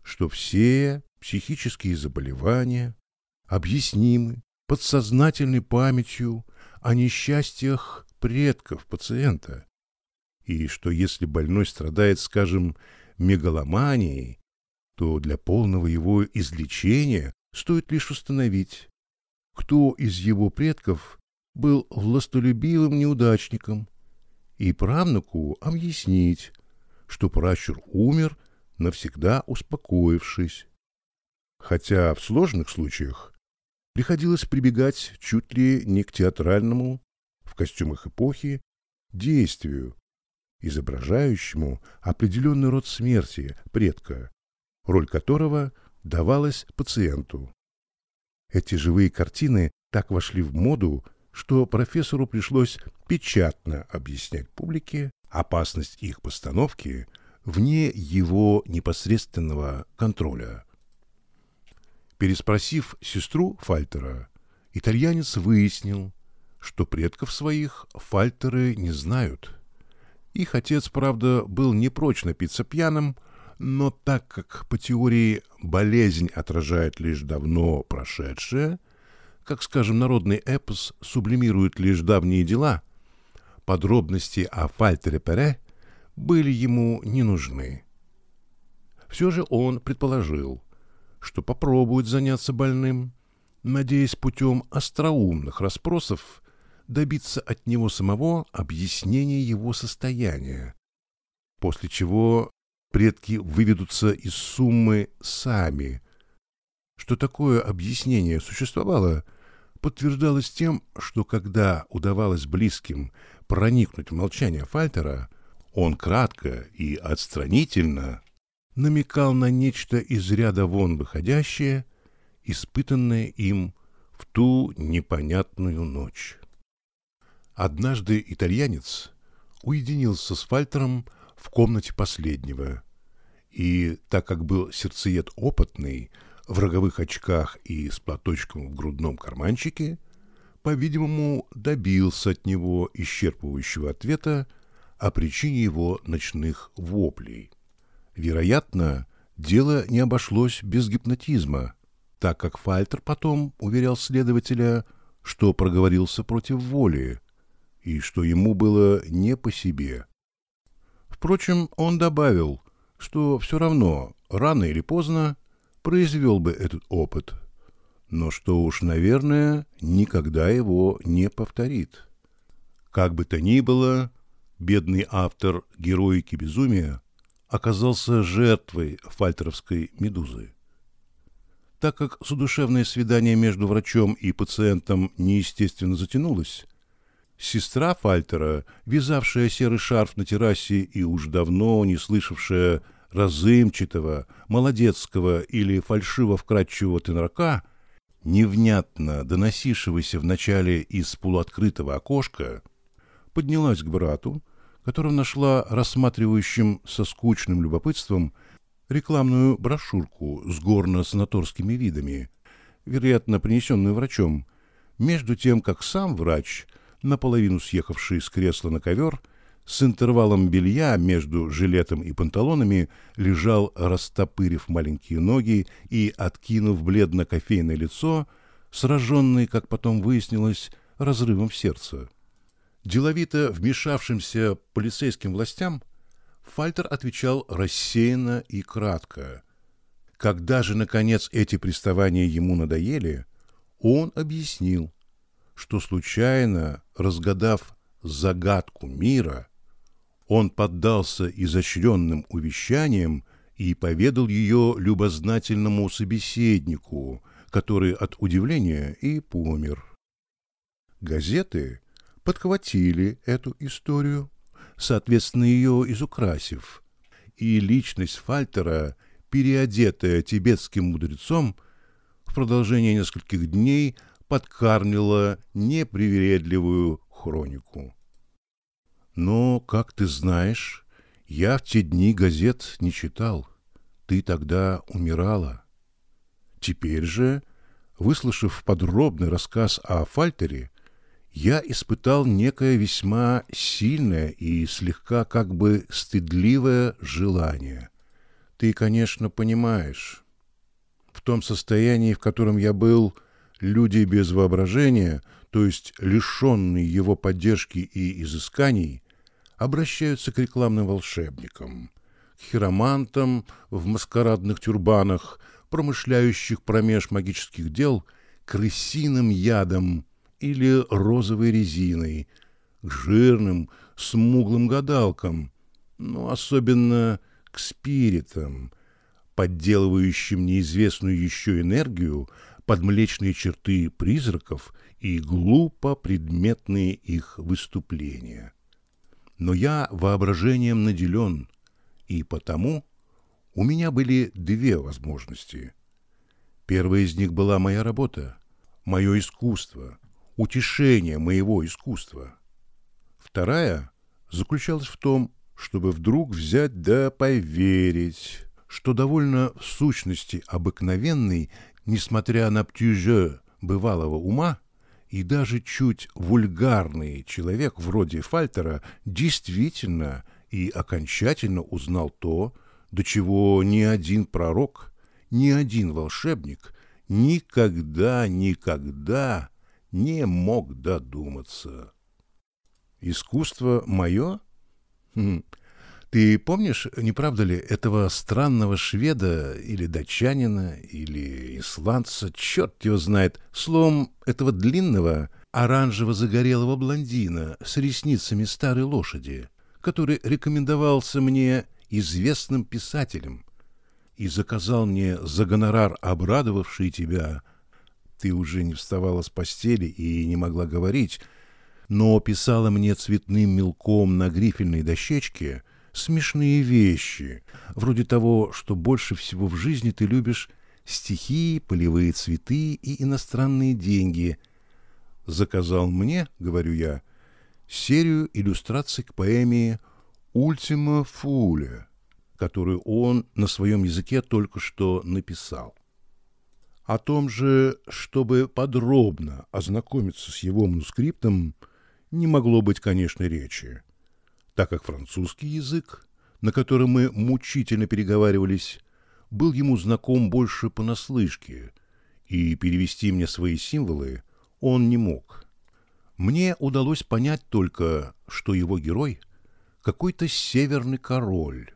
S1: что все психические заболевания объяснимы подсознательной памятью о несчастьях предков пациента, и что если больной страдает, скажем, мегаломанией, то для полного его излечения стоит лишь установить, кто из его предков был властолюбивым неудачником, и правнуку объяснить, что пращур умер, навсегда успокоившись. Хотя в сложных случаях приходилось прибегать чуть ли не к театральному, в костюмах эпохи, действию, изображающему определенный род смерти предка, роль которого давалась пациенту. Эти живые картины так вошли в моду, что профессору пришлось печатно объяснять публике опасность их постановки вне его непосредственного контроля. Переспросив сестру Фальтера, итальянец выяснил, что предков своих Фальтеры не знают. Их отец, правда, был не прочь напиться пьяным, но так как по теории болезнь отражает лишь давно прошедшее, как, скажем, народный эпос сублимирует лишь давние дела, подробности о Фальтере Пере были ему не нужны. Все же он предположил, что попробует заняться больным, надеясь путем остроумных расспросов добиться от него самого объяснения его состояния, после чего предки выведутся из суммы сами. Что такое объяснение существовало, подтверждалось тем, что когда удавалось близким проникнуть в молчание Фальтера, он кратко и отстранительно намекал на нечто из ряда вон выходящее, испытанное им в ту непонятную ночь. Однажды итальянец уединился с Фальтером в комнате последнего, и, так как был сердцеед опытный, в роговых очках и с платочком в грудном карманчике, по-видимому, добился от него исчерпывающего ответа о причине его ночных воплей. Вероятно, дело не обошлось без гипнотизма, так как Фальтер потом уверял следователя, что проговорился против воли, и что ему было не по себе. Впрочем, он добавил, что все равно, рано или поздно, произвел бы этот опыт, но что уж, наверное, никогда его не повторит. Как бы то ни было, бедный автор «Героики безумия» оказался жертвой фальтеровской медузы. Так как судушевное свидание между врачом и пациентом неестественно затянулось, Сестра Фальтера, вязавшая серый шарф на террасе и уж давно не слышавшая разымчатого, молодецкого или фальшиво-вкрадчивого тенорка, невнятно доносившегося вначале из полуоткрытого окошка, поднялась к брату, которого нашла рассматривающим со скучным любопытством рекламную брошюрку с горно-санаторскими видами, вероятно, принесенную врачом, между тем, как сам врач – наполовину съехавший с кресла на ковер, с интервалом белья между жилетом и панталонами лежал, растопырив маленькие ноги и откинув бледно-кофейное лицо, сраженный, как потом выяснилось, разрывом сердца. Деловито вмешавшимся полицейским властям Фальтер отвечал рассеянно и кратко. Когда же, наконец, эти приставания ему надоели, он объяснил, что случайно, разгадав загадку мира, он поддался изощренным увещаниям и поведал ее любознательному собеседнику, который от удивления и помер. Газеты подхватили эту историю, соответственно, ее изукрасив, и личность Фальтера, переодетая тибетским мудрецом, в продолжение нескольких дней – подкармливала непривередливую хронику. Но, как ты знаешь, я в те дни газет не читал. Ты тогда умирала. Теперь же, выслушав подробный рассказ о Фальтере, я испытал некое весьма сильное и слегка как бы стыдливое желание. Ты, конечно, понимаешь. В том состоянии, в котором я был, — Люди без воображения, то есть лишенные его поддержки и изысканий, обращаются к рекламным волшебникам, к хиромантам в маскарадных тюрбанах, промышляющих промеж магических дел, крысиным ядом или розовой резиной, к жирным, смуглым гадалкам, но особенно к спиритам, подделывающим неизвестную еще энергию, под млечные черты призраков и глупо предметные их выступления. Но я воображением наделен, и потому у меня были две возможности. Первая из них была моя работа, мое искусство, утешение моего искусства. Вторая заключалась в том, чтобы вдруг взять да поверить, что довольно в сущности обыкновенный несмотря на птюже бывалого ума, и даже чуть вульгарный человек вроде Фальтера действительно и окончательно узнал то, до чего ни один пророк, ни один волшебник никогда, никогда не мог додуматься. Искусство мое? Хм, Ты помнишь, не правда ли, этого странного шведа или датчанина, или исландца, черт его знает, словом, этого длинного, оранжево-загорелого блондина с ресницами старой лошади, который рекомендовался мне известным писателем и заказал мне за гонорар, обрадовавший тебя. Ты уже не вставала с постели и не могла говорить, но писала мне цветным мелком на грифельной дощечке — смешные вещи, вроде того, что больше всего в жизни ты любишь стихи, полевые цветы и иностранные деньги. Заказал мне, говорю я, серию иллюстраций к поэме «Ультима Фуле», которую он на своем языке только что написал. О том же, чтобы подробно ознакомиться с его манускриптом, не могло быть, конечно, речи так как французский язык, на котором мы мучительно переговаривались, был ему знаком больше понаслышке, и перевести мне свои символы он не мог. Мне удалось понять только, что его герой — какой-то северный король,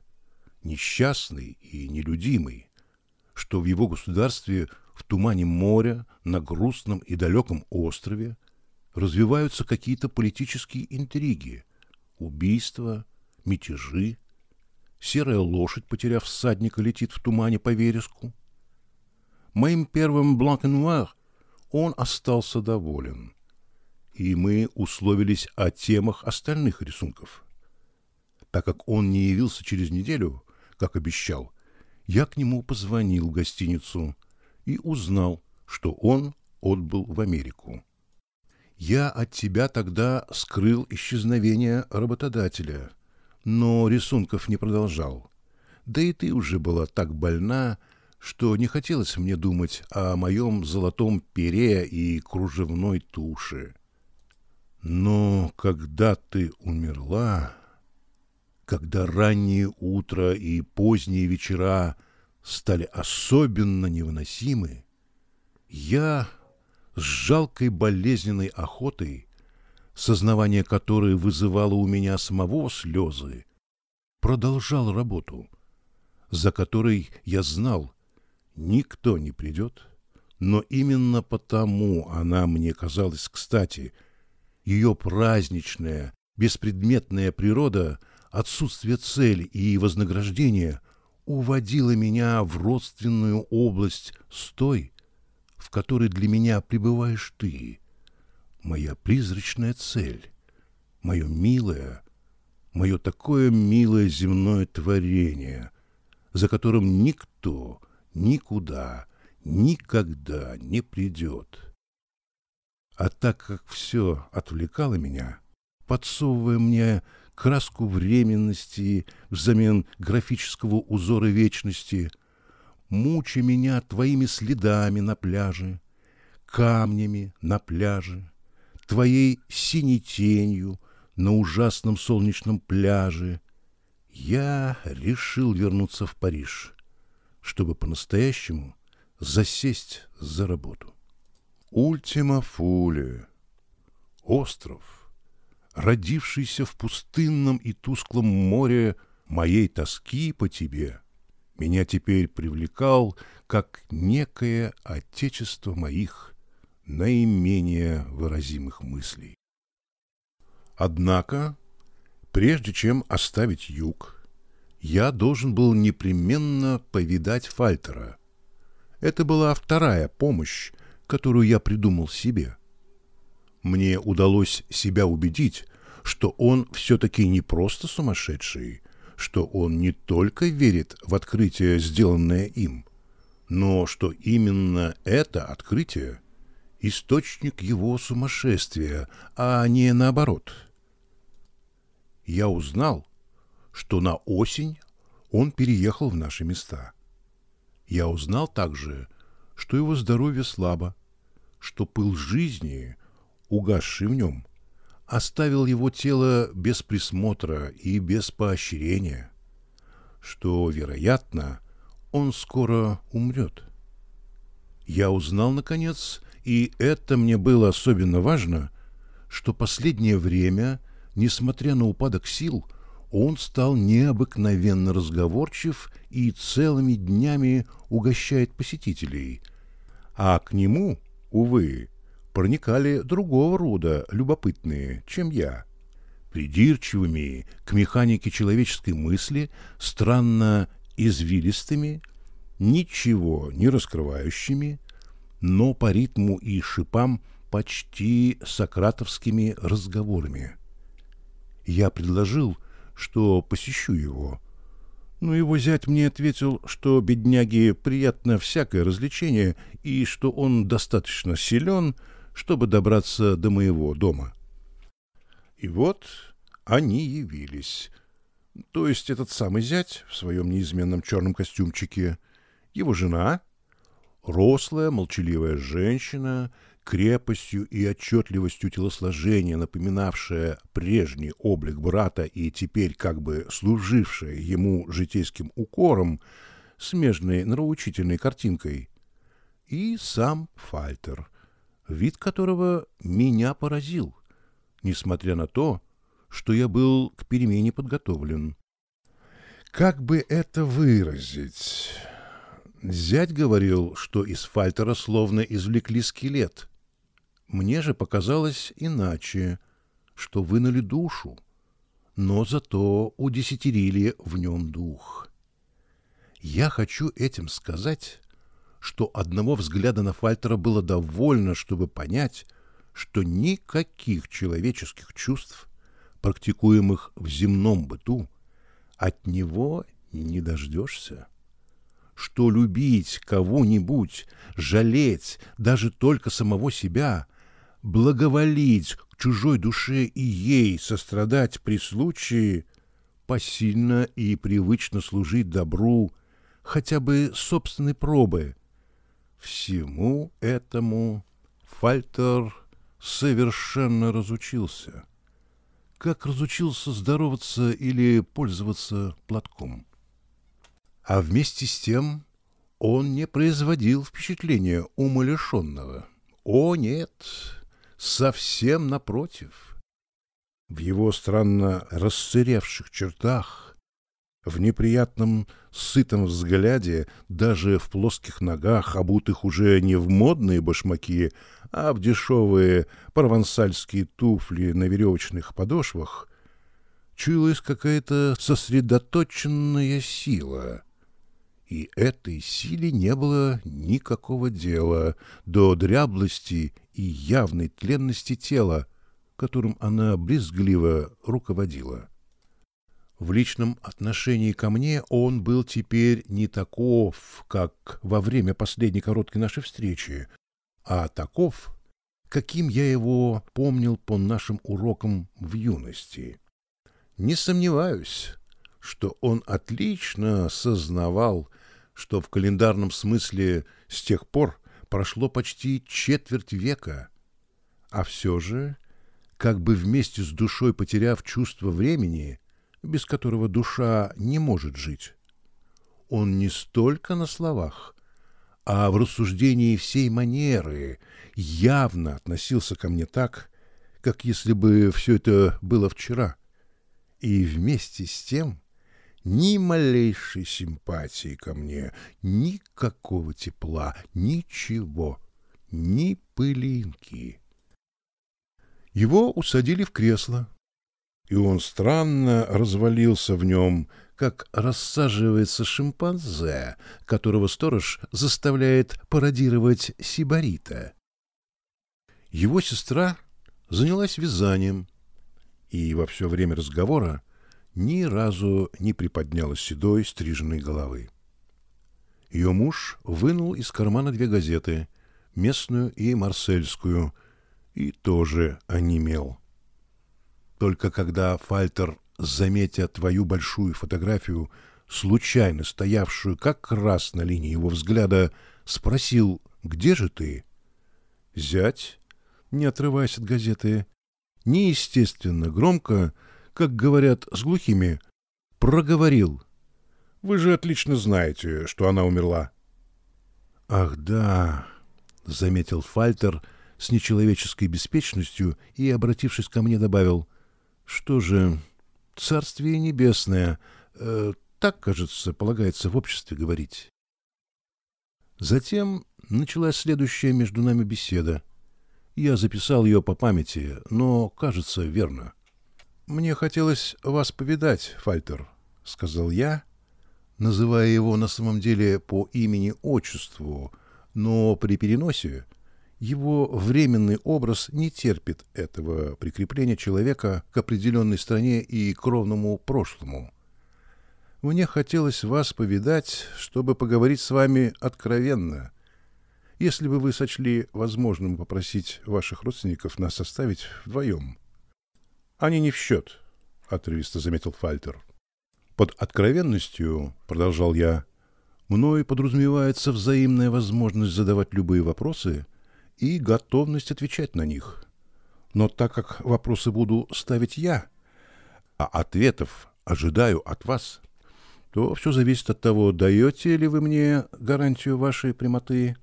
S1: несчастный и нелюдимый, что в его государстве в тумане моря, на грустном и далеком острове развиваются какие-то политические интриги — убийства, мятежи. Серая лошадь, потеряв всадника, летит в тумане по вереску. Моим первым бланк он остался доволен, и мы условились о темах остальных рисунков. Так как он не явился через неделю, как обещал, я к нему позвонил в гостиницу и узнал, что он отбыл в Америку. Я от тебя тогда скрыл исчезновение работодателя, но рисунков не продолжал. Да и ты уже была так больна, что не хотелось мне думать о моем золотом пере и кружевной туши. Но когда ты умерла, когда раннее утро и поздние вечера стали особенно невыносимы, я с жалкой болезненной охотой, сознавание которой вызывало у меня самого слезы, продолжал работу, за которой я знал, никто не придет, но именно потому она мне казалась кстати. Ее праздничная, беспредметная природа, отсутствие цели и вознаграждения уводила меня в родственную область с той, в которой для меня пребываешь ты, моя призрачная цель, мое милое, мое такое милое земное творение, за которым никто никуда никогда не придет. А так как все отвлекало меня, подсовывая мне краску временности взамен графического узора вечности — мучи меня твоими следами на пляже, камнями на пляже, твоей синей тенью на ужасном солнечном пляже, я решил вернуться в Париж, чтобы по-настоящему засесть за работу. Ультима Фуле, остров, родившийся в пустынном и тусклом море моей тоски по тебе — меня теперь привлекал как некое отечество моих наименее выразимых мыслей. Однако, прежде чем оставить юг, я должен был непременно повидать Фальтера. Это была вторая помощь, которую я придумал себе. Мне удалось себя убедить, что он все-таки не просто сумасшедший, что он не только верит в открытие, сделанное им, но что именно это открытие – источник его сумасшествия, а не наоборот. Я узнал, что на осень он переехал в наши места. Я узнал также, что его здоровье слабо, что пыл жизни, угасший в нем – оставил его тело без присмотра и без поощрения, что, вероятно, он скоро умрет. Я узнал, наконец, и это мне было особенно важно, что последнее время, несмотря на упадок сил, он стал необыкновенно разговорчив и целыми днями угощает посетителей. А к нему, увы, проникали другого рода любопытные, чем я. Придирчивыми к механике человеческой мысли, странно извилистыми, ничего не раскрывающими, но по ритму и шипам почти сократовскими разговорами. Я предложил, что посещу его. Но его зять мне ответил, что бедняге приятно всякое развлечение и что он достаточно силен, чтобы добраться до моего дома. И вот они явились. То есть этот самый зять в своем неизменном черном костюмчике, его жена, рослая, молчаливая женщина, крепостью и отчетливостью телосложения, напоминавшая прежний облик брата и теперь как бы служившая ему житейским укором, смежной нравоучительной картинкой, и сам Фальтер, вид которого меня поразил, несмотря на то, что я был к перемене подготовлен. Как бы это выразить? Зять говорил, что из Фальтера словно извлекли скелет. Мне же показалось иначе, что вынули душу, но зато удесятерили в нем дух. Я хочу этим сказать, что одного взгляда на Фальтера было довольно, чтобы понять, что никаких человеческих чувств, практикуемых в земном быту, от него не дождешься что любить кого-нибудь, жалеть даже только самого себя, благоволить к чужой душе и ей сострадать при случае, посильно и привычно служить добру, хотя бы собственной пробы. Всему этому Фальтер совершенно разучился. Как разучился здороваться или пользоваться платком. А вместе с тем он не производил впечатления умалишенного. О, нет, совсем напротив. В его странно расцаревших чертах, в неприятном сытом взгляде, даже в плоских ногах, обутых уже не в модные башмаки, а в дешевые провансальские туфли на веревочных подошвах, чуялась какая-то сосредоточенная сила — и этой силе не было никакого дела до дряблости и явной тленности тела, которым она брезгливо руководила. В личном отношении ко мне он был теперь не таков, как во время последней короткой нашей встречи, а таков, каким я его помнил по нашим урокам в юности. Не сомневаюсь, что он отлично сознавал что в календарном смысле с тех пор прошло почти четверть века, а все же, как бы вместе с душой потеряв чувство времени, без которого душа не может жить, он не столько на словах, а в рассуждении всей манеры явно относился ко мне так, как если бы все это было вчера. И вместе с тем ни малейшей симпатии ко мне, никакого тепла, ничего, ни пылинки. Его усадили в кресло, и он странно развалился в нем, как рассаживается шимпанзе, которого сторож заставляет пародировать сибарита. Его сестра занялась вязанием, и во все время разговора ни разу не приподняла седой стриженной головы. Ее муж вынул из кармана две газеты, местную и марсельскую, и тоже онемел. Только когда Фальтер, заметя твою большую фотографию, случайно стоявшую как раз на линии его взгляда, спросил «Где же ты?» Зять, не отрываясь от газеты, неестественно громко как говорят с глухими, проговорил. Вы же отлично знаете, что она умерла. Ах, да, заметил Фальтер с нечеловеческой беспечностью и, обратившись ко мне, добавил. Что же, царствие небесное. Э, так, кажется, полагается в обществе говорить. Затем началась следующая между нами беседа. Я записал ее по памяти, но, кажется, верно. «Мне хотелось вас повидать, Фальтер», — сказал я, называя его на самом деле по имени-отчеству, но при переносе его временный образ не терпит этого прикрепления человека к определенной стране и кровному прошлому. Мне хотелось вас повидать, чтобы поговорить с вами откровенно. Если бы вы сочли возможным попросить ваших родственников нас оставить вдвоем. Они не в счет, — отрывисто заметил Фальтер. Под откровенностью, — продолжал я, — мной подразумевается взаимная возможность задавать любые вопросы и готовность отвечать на них. Но так как вопросы буду ставить я, а ответов ожидаю от вас, то все зависит от того, даете ли вы мне гарантию вашей прямоты.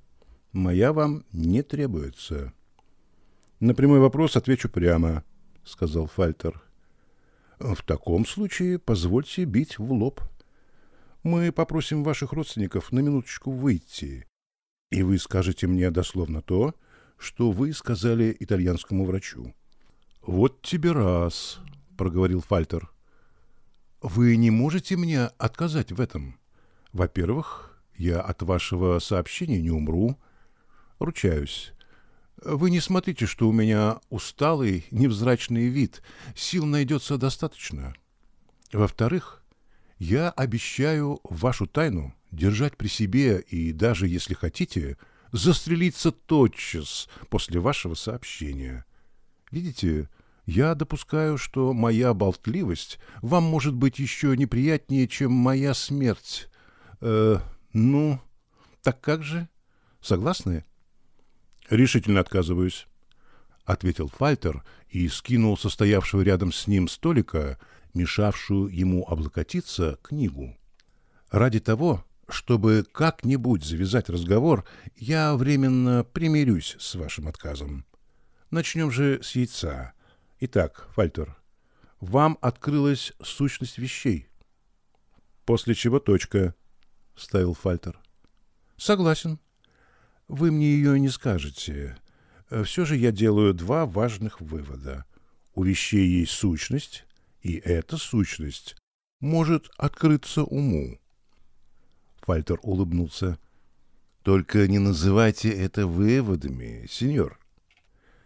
S1: Моя вам не требуется. На прямой вопрос отвечу прямо, — сказал Фальтер. В таком случае позвольте бить в лоб. Мы попросим ваших родственников на минуточку выйти, и вы скажете мне дословно то, что вы сказали итальянскому врачу. — Вот тебе раз, — проговорил Фальтер. — Вы не можете мне отказать в этом. Во-первых, я от вашего сообщения не умру. Ручаюсь. Вы не смотрите, что у меня усталый, невзрачный вид. Сил найдется достаточно. Во-вторых, я обещаю вашу тайну держать при себе и даже, если хотите, — застрелиться тотчас после вашего сообщения. Видите, я допускаю, что моя болтливость вам может быть еще неприятнее, чем моя смерть. Э, ну, так как же? Согласны? Решительно отказываюсь, — ответил Фальтер и скинул состоявшего рядом с ним столика, мешавшую ему облокотиться, книгу. Ради того, чтобы как-нибудь завязать разговор, я временно примирюсь с вашим отказом. Начнем же с яйца. Итак, Фальтер, вам открылась сущность вещей. После чего точка, — ставил Фальтер. Согласен. Вы мне ее не скажете. Все же я делаю два важных вывода. У вещей есть сущность, и эта сущность может открыться уму. Фальтер улыбнулся. «Только не называйте это выводами, сеньор.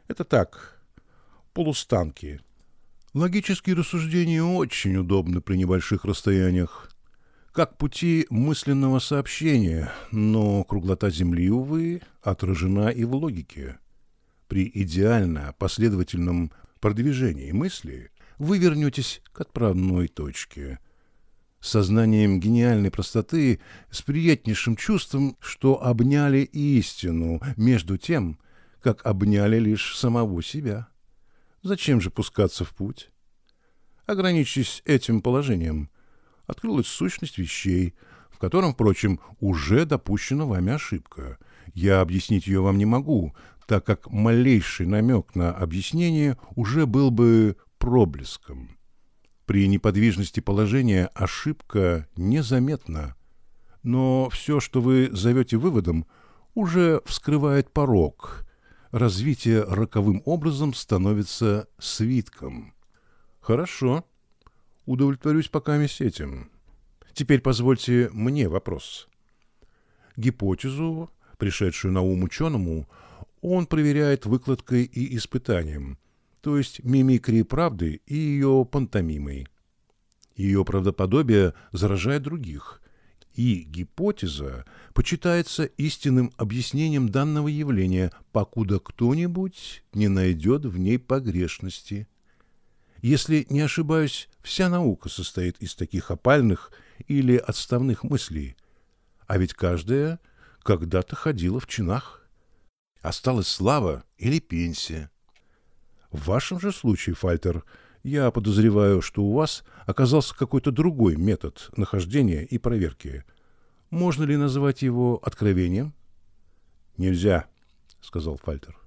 S1: Это так, полустанки. Логические рассуждения очень удобны при небольших расстояниях, как пути мысленного сообщения, но круглота Земли, увы, отражена и в логике. При идеально последовательном продвижении мысли вы вернетесь к отправной точке — сознанием гениальной простоты, с приятнейшим чувством, что обняли истину, между тем, как обняли лишь самого себя. Зачем же пускаться в путь? Ограничьтесь этим положением. Открылась сущность вещей, в котором, впрочем, уже допущена вами ошибка. Я объяснить ее вам не могу, так как малейший намек на объяснение уже был бы проблеском. При неподвижности положения ошибка незаметна, но все, что вы зовете выводом, уже вскрывает порог. Развитие роковым образом становится свитком. Хорошо. Удовлетворюсь пока с этим. Теперь позвольте мне вопрос. Гипотезу, пришедшую на ум ученому, он проверяет выкладкой и испытанием – то есть мимикрией правды и ее пантомимой. Ее правдоподобие заражает других, и гипотеза почитается истинным объяснением данного явления, покуда кто-нибудь не найдет в ней погрешности. Если не ошибаюсь, вся наука состоит из таких опальных или отставных мыслей, а ведь каждая когда-то ходила в чинах. Осталась слава или пенсия, в вашем же случае, Фальтер, я подозреваю, что у вас оказался какой-то другой метод нахождения и проверки. Можно ли называть его откровением? Нельзя, сказал Фальтер.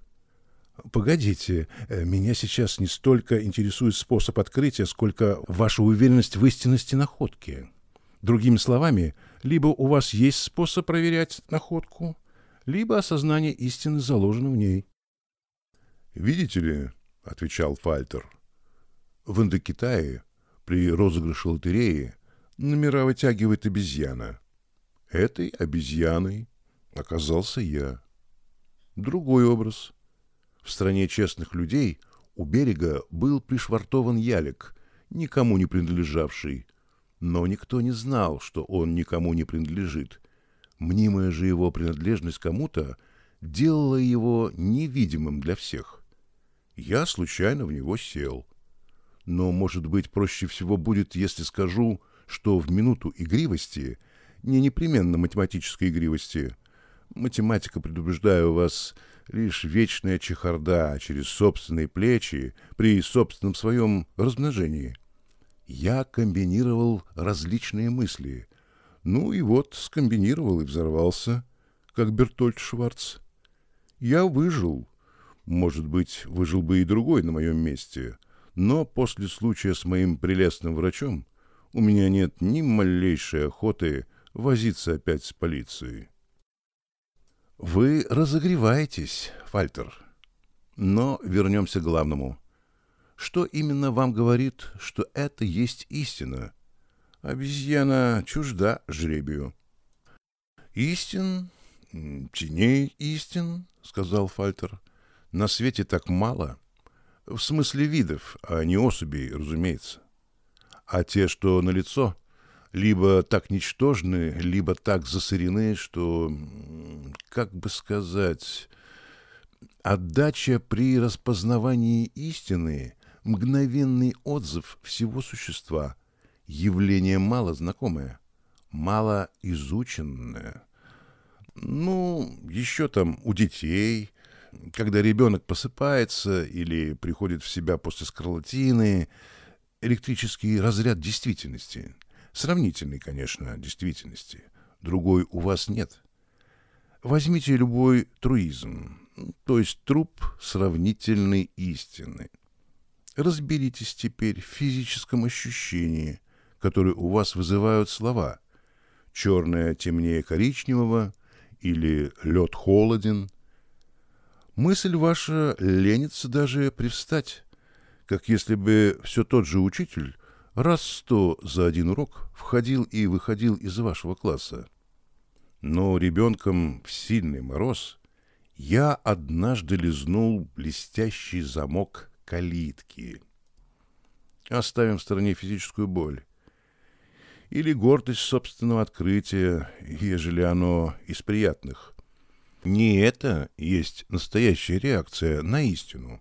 S1: Погодите, э, меня сейчас не столько интересует способ открытия, сколько ваша уверенность в истинности находки. Другими словами, либо у вас есть способ проверять находку, либо осознание истины заложено в ней. «Видите ли», — отвечал Фальтер, — «в Индокитае при розыгрыше лотереи номера вытягивает обезьяна. Этой обезьяной оказался я. Другой образ. В стране честных людей у берега был пришвартован ялик, никому не принадлежавший, но никто не знал, что он никому не принадлежит. Мнимая же его принадлежность кому-то делала его невидимым для всех. Я случайно в него сел. Но, может быть, проще всего будет, если скажу, что в минуту игривости, не непременно математической игривости, математика, предупреждаю вас, лишь вечная чехарда через собственные плечи при собственном своем размножении — я комбинировал различные мысли. Ну и вот скомбинировал и взорвался, как Бертольд Шварц. Я выжил. Может быть, выжил бы и другой на моем месте. Но после случая с моим прелестным врачом у меня нет ни малейшей охоты возиться опять с полицией. Вы разогреваетесь, Фальтер. Но вернемся к главному. Что именно вам говорит, что это есть истина? Обезьяна чужда жребию. Истин, теней истин, сказал Фальтер. На свете так мало. В смысле видов, а не особей, разумеется. А те, что на лицо, либо так ничтожны, либо так засорены, что, как бы сказать, отдача при распознавании истины мгновенный отзыв всего существа, явление мало знакомое, мало изученное. Ну, еще там у детей, когда ребенок посыпается или приходит в себя после скарлатины, электрический разряд действительности, сравнительный, конечно, действительности, другой у вас нет. Возьмите любой труизм, то есть труп сравнительной истины – Разберитесь теперь в физическом ощущении, которое у вас вызывают слова. Черное темнее коричневого или лед холоден. Мысль ваша ленится даже привстать, как если бы все тот же учитель раз сто за один урок входил и выходил из вашего класса. Но ребенком в сильный мороз я однажды лизнул блестящий замок калитки. Оставим в стороне физическую боль. Или гордость собственного открытия, ежели оно из приятных. Не это есть настоящая реакция на истину.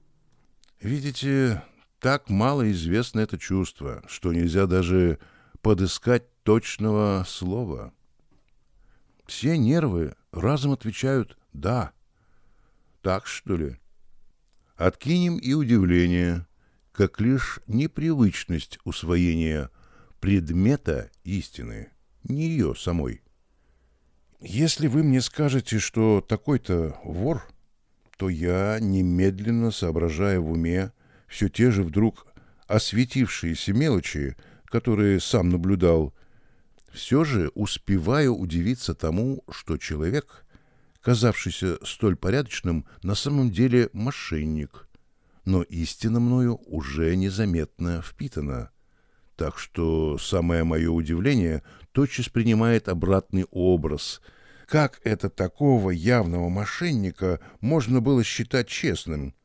S1: Видите, так мало известно это чувство, что нельзя даже подыскать точного слова. Все нервы разом отвечают «да». Так, что ли? Откинем и удивление, как лишь непривычность усвоения предмета истины, не ее самой. Если вы мне скажете, что такой-то вор, то я, немедленно соображая в уме все те же вдруг осветившиеся мелочи, которые сам наблюдал, все же успеваю удивиться тому, что человек — казавшийся столь порядочным, на самом деле мошенник. Но истина мною уже незаметно впитана. Так что самое мое удивление тотчас принимает обратный образ. Как это такого явного мошенника можно было считать честным?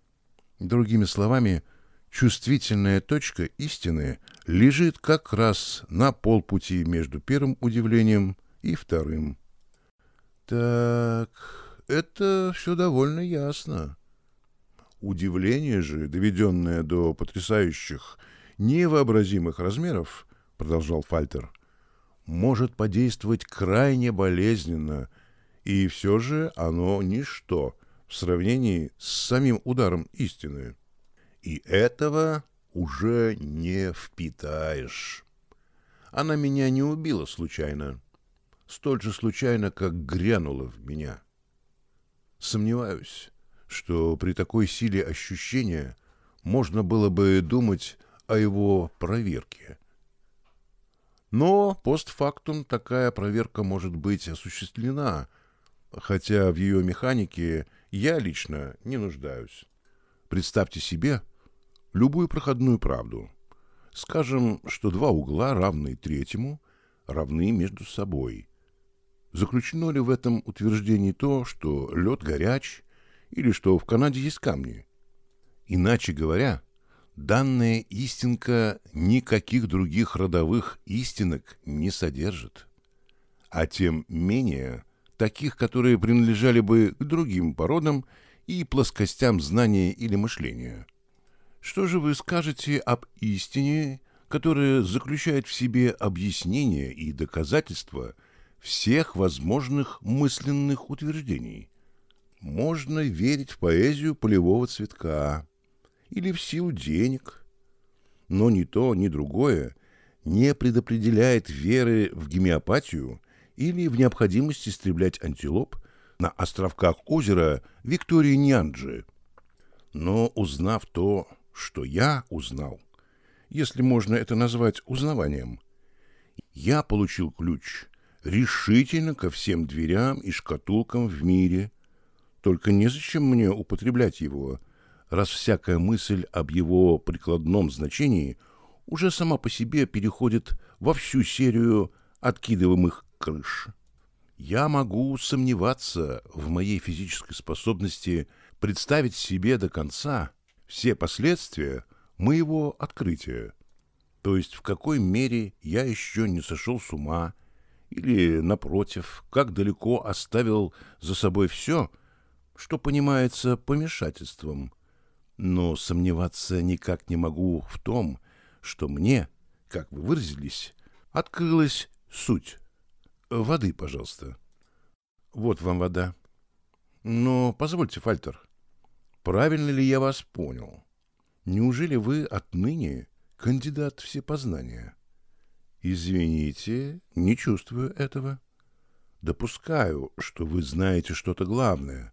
S1: Другими словами, чувствительная точка истины лежит как раз на полпути между первым удивлением и вторым. Так, это все довольно ясно. Удивление же, доведенное до потрясающих, невообразимых размеров, продолжал Фальтер, может подействовать крайне болезненно, и все же оно ничто в сравнении с самим ударом истины. И этого уже не впитаешь. Она меня не убила случайно столь же случайно, как грянуло в меня. Сомневаюсь, что при такой силе ощущения можно было бы думать о его проверке. Но постфактум такая проверка может быть осуществлена, хотя в ее механике я лично не нуждаюсь. Представьте себе любую проходную правду. Скажем, что два угла, равные третьему, равны между собой. Заключено ли в этом утверждении то, что лед горяч, или что в Канаде есть камни? Иначе говоря, данная истинка никаких других родовых истинок не содержит, а тем менее таких, которые принадлежали бы к другим породам и плоскостям знания или мышления. Что же вы скажете об истине, которая заключает в себе объяснение и доказательства всех возможных мысленных утверждений? Можно верить в поэзию полевого цветка или в силу денег, но ни то, ни другое не предопределяет веры в гемеопатию или в необходимость истреблять антилоп на островках озера Виктории Нянджи. Но узнав то, что я узнал, если можно это назвать узнаванием, я получил ключ решительно ко всем дверям и шкатулкам в мире. Только незачем мне употреблять его, раз всякая мысль об его прикладном значении уже сама по себе переходит во всю серию откидываемых крыш. Я могу сомневаться в моей физической способности представить себе до конца все последствия моего открытия. То есть в какой мере я еще не сошел с ума, или, напротив, как далеко оставил за собой все, что понимается помешательством. Но сомневаться никак не могу в том, что мне, как вы выразились, открылась суть. Воды, пожалуйста. Вот вам вода. Но позвольте, Фальтер, правильно ли я вас понял? Неужели вы отныне кандидат всепознания? Извините, не чувствую этого. Допускаю, что вы знаете что-то главное,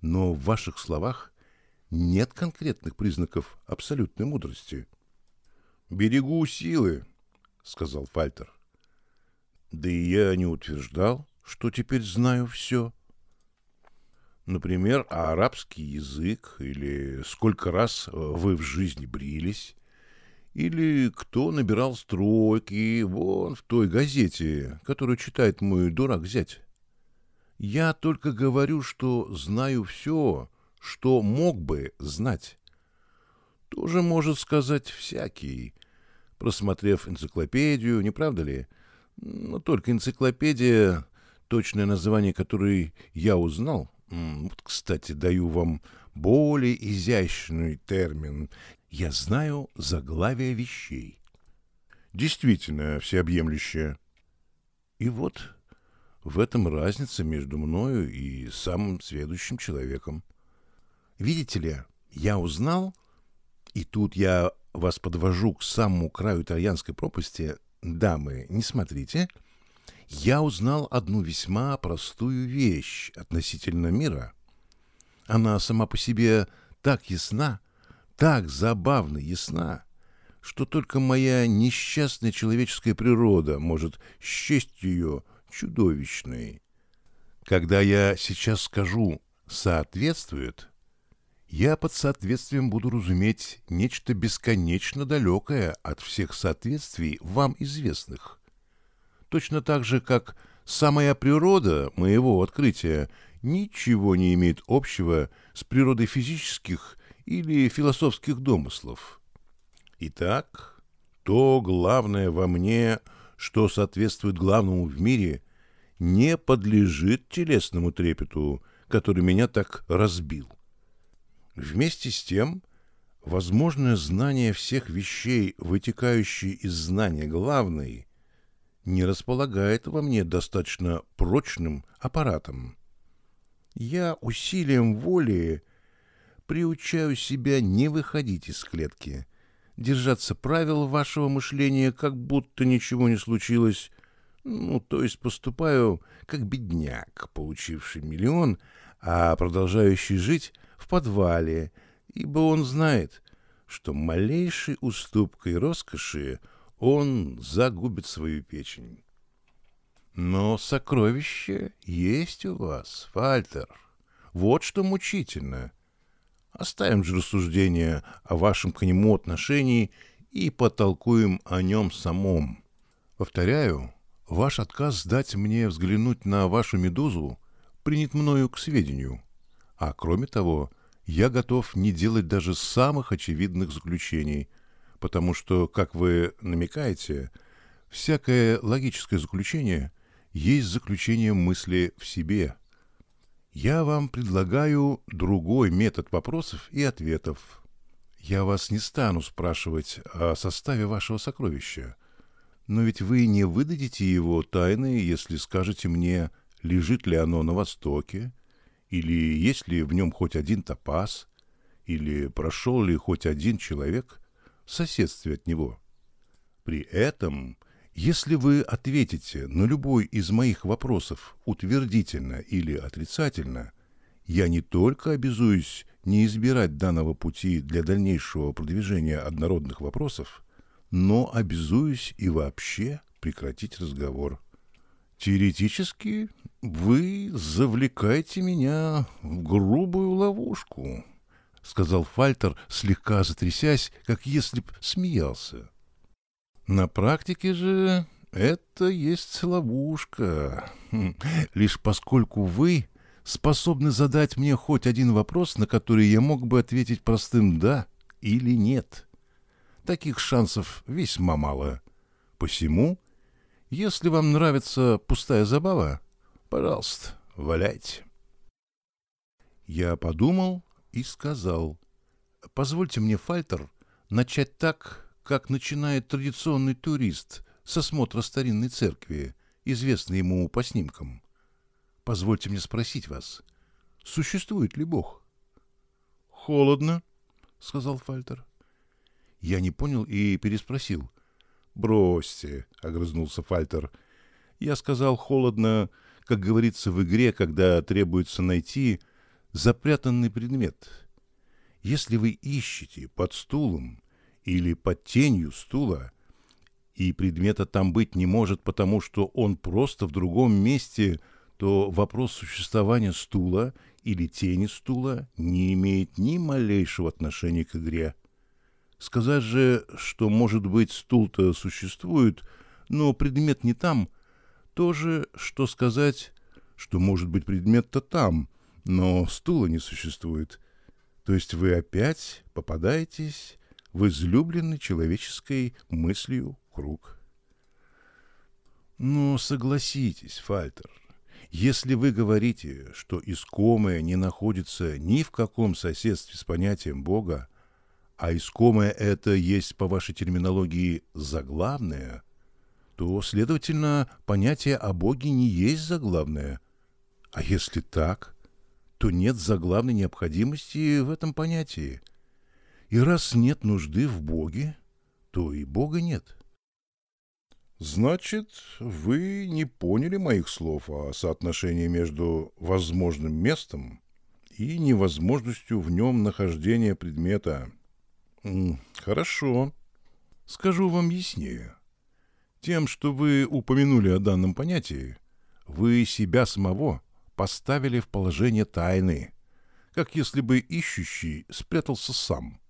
S1: но в ваших словах нет конкретных признаков абсолютной мудрости. «Берегу силы», — сказал Фальтер. Да и я не утверждал, что теперь знаю все. Например, арабский язык, или сколько раз вы в жизни брились, или кто набирал строки вон в той газете, которую читает мой дурак-зять. Я только говорю, что знаю все, что мог бы знать. Тоже может сказать всякий, просмотрев энциклопедию, не правда ли, — но только энциклопедия, точное название которой я узнал, вот, кстати, даю вам более изящный термин. Я знаю заглавие вещей. Действительно всеобъемлющее. И вот в этом разница между мною и самым следующим человеком. Видите ли, я узнал, и тут я вас подвожу к самому краю итальянской пропасти, дамы, не смотрите, я узнал одну весьма простую вещь относительно мира. Она сама по себе так ясна, так забавно ясна, что только моя несчастная человеческая природа может счесть ее чудовищной. Когда я сейчас скажу «соответствует», я под соответствием буду разуметь нечто бесконечно далекое от всех соответствий вам известных. Точно так же, как самая природа моего открытия ничего не имеет общего с природой физических или философских домыслов. Итак, то главное во мне, что соответствует главному в мире, не подлежит телесному трепету, который меня так разбил. Вместе с тем, возможное знание всех вещей, вытекающие из знания главной, не располагает во мне достаточно прочным аппаратом. Я усилием воли приучаю себя не выходить из клетки, держаться правил вашего мышления, как будто ничего не случилось, ну, то есть поступаю как бедняк, получивший миллион, а продолжающий жить в подвале, ибо он знает, что малейшей уступкой роскоши он загубит свою печень. Но сокровище есть у вас, Фальтер. Вот что мучительно. Оставим же рассуждение о вашем к нему отношении и потолкуем о нем самом. Повторяю, ваш отказ дать мне взглянуть на вашу медузу принят мною к сведению. А кроме того, я готов не делать даже самых очевидных заключений, потому что, как вы намекаете, всякое логическое заключение есть заключение мысли в себе. Я вам предлагаю другой метод вопросов и ответов. Я вас не стану спрашивать о составе вашего сокровища, но ведь вы не выдадите его тайны, если скажете мне, лежит ли оно на востоке, или есть ли в нем хоть один топаз, или прошел ли хоть один человек в соседстве от него. При этом, если вы ответите на любой из моих вопросов утвердительно или отрицательно, я не только обязуюсь не избирать данного пути для дальнейшего продвижения однородных вопросов, но обязуюсь и вообще прекратить разговор. Теоретически вы завлекаете меня в грубую ловушку, сказал Фальтер, слегка затрясясь, как если б смеялся. На практике же это есть ловушка. Хм, лишь поскольку вы способны задать мне хоть один вопрос, на который я мог бы ответить простым «да» или «нет». Таких шансов весьма мало. Посему, если вам нравится пустая забава, пожалуйста, валяйте. Я подумал и сказал, позвольте мне, Фальтер, начать так, как начинает традиционный турист с осмотра старинной церкви, известной ему по снимкам. Позвольте мне спросить вас, существует ли Бог? «Холодно», — сказал Фальтер. Я не понял и переспросил. «Бросьте», — огрызнулся Фальтер. Я сказал холодно, как говорится в игре, когда требуется найти запрятанный предмет. Если вы ищете под стулом или под тенью стула, и предмета там быть не может, потому что он просто в другом месте, то вопрос существования стула или тени стула не имеет ни малейшего отношения к игре. Сказать же, что, может быть, стул-то существует, но предмет не там, то же, что сказать, что, может быть, предмет-то там, но стула не существует. То есть вы опять попадаетесь в излюбленный человеческой мыслью круг. Но согласитесь, Фальтер, если вы говорите, что искомое не находится ни в каком соседстве с понятием Бога, а искомое это есть, по вашей терминологии, заглавное, то, следовательно, понятие о Боге не есть заглавное. А если так, то нет заглавной необходимости в этом понятии. И раз нет нужды в Боге, то и Бога нет. Значит, вы не поняли моих слов о соотношении между возможным местом и невозможностью в нем нахождения предмета. Хорошо. Скажу вам яснее. Тем, что вы упомянули о данном понятии, вы себя самого поставили в положение тайны, как если бы ищущий спрятался сам.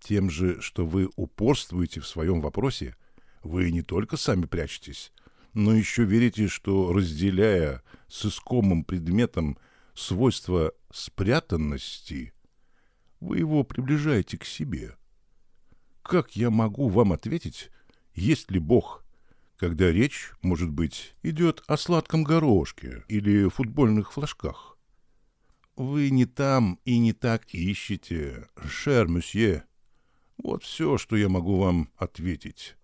S1: Тем же, что вы упорствуете в своем вопросе, вы не только сами прячетесь, но еще верите, что, разделяя с искомым предметом свойства спрятанности – вы его приближаете к себе. Как я могу вам ответить, есть ли Бог, когда речь, может быть, идет о сладком горошке или футбольных флажках? Вы не там и не так ищете, шер мюсье. Вот все, что я могу вам ответить.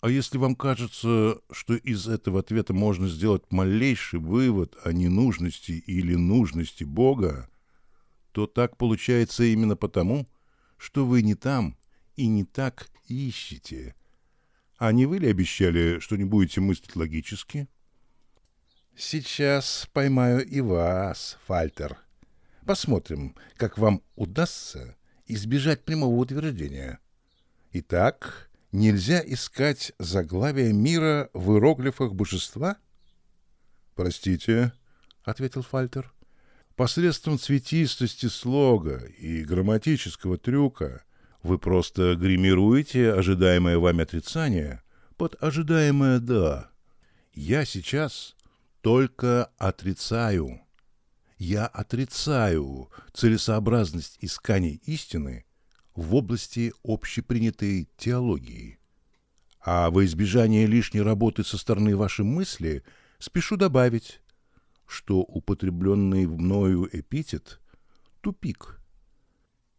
S1: А если вам кажется, что из этого ответа можно сделать малейший вывод о ненужности или нужности Бога, то так получается именно потому, что вы не там и не так ищете. А не вы ли обещали, что не будете мыслить логически? Сейчас поймаю и вас, Фальтер. Посмотрим, как вам удастся избежать прямого утверждения. Итак, нельзя искать заглавие мира в иероглифах божества? Простите, — ответил Фальтер. Посредством цветистости слога и грамматического трюка вы просто гримируете ожидаемое вами отрицание под ожидаемое «да». Я сейчас только отрицаю. Я отрицаю целесообразность исканий истины в области общепринятой теологии. А во избежание лишней работы со стороны вашей мысли спешу добавить, что употребленный мною эпитет — тупик.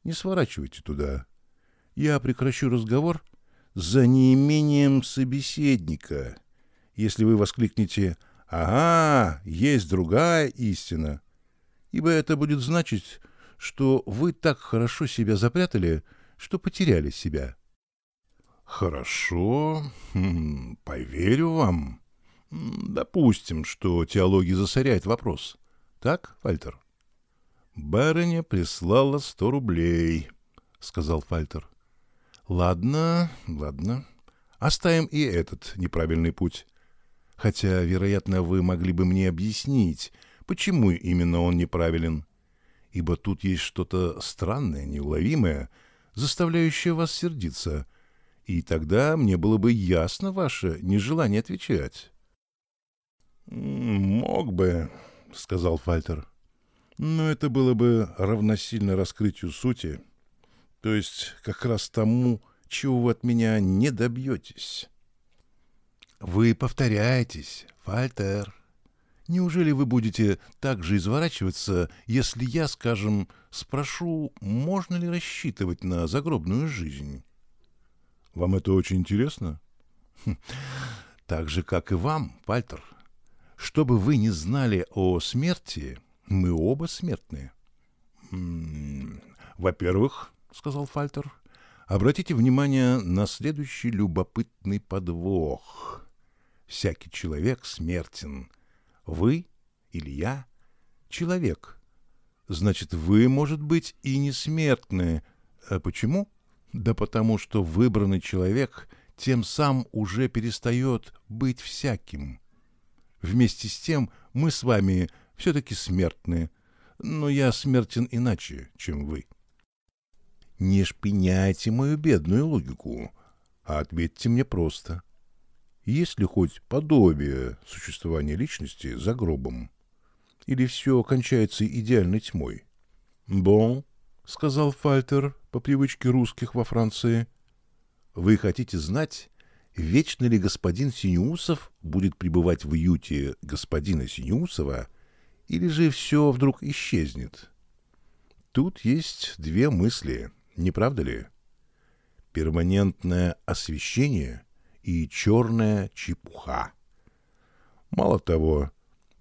S1: Не сворачивайте туда. Я прекращу разговор за неимением собеседника, если вы воскликнете «Ага, есть другая истина», ибо это будет значить, что вы так хорошо себя запрятали, что потеряли себя. Хорошо, хм, поверю вам. Допустим, что теология засоряет вопрос. Так, Фальтер? Барыня прислала сто рублей, сказал Фальтер. Ладно, ладно. Оставим и этот неправильный путь. Хотя, вероятно, вы могли бы мне объяснить, почему именно он неправилен. Ибо тут есть что-то странное, неуловимое, заставляющее вас сердиться. И тогда мне было бы ясно ваше нежелание отвечать. «Мог бы», — сказал Фальтер. «Но это было бы равносильно раскрытию сути, то есть как раз тому, чего вы от меня не добьетесь». Вы повторяетесь, Фальтер. Неужели вы будете так же изворачиваться, если я, скажем, спрошу, можно ли рассчитывать на загробную жизнь? Вам это очень интересно? Хм, так же, как и вам, Фальтер. Что бы вы ни знали о смерти, мы оба смертные. Во-первых, — сказал Фальтер, — обратите внимание на следующий любопытный подвох — Всякий человек смертен. Вы или я — человек. Значит, вы, может быть, и не смертны. А почему? Да потому что выбранный человек тем сам уже перестает быть всяким. Вместе с тем мы с вами все-таки смертны, но я смертен иначе, чем вы. Не шпиняйте мою бедную логику, а ответьте мне просто — есть ли хоть подобие существования личности за гробом? Или все кончается идеальной тьмой? «Бон», — сказал Фальтер по привычке русских во Франции, — «вы хотите знать, вечно ли господин Синеусов будет пребывать в уюте господина Синеусова, или же все вдруг исчезнет?» Тут есть две мысли, не правда ли? Перманентное освещение — и черная чепуха. Мало того,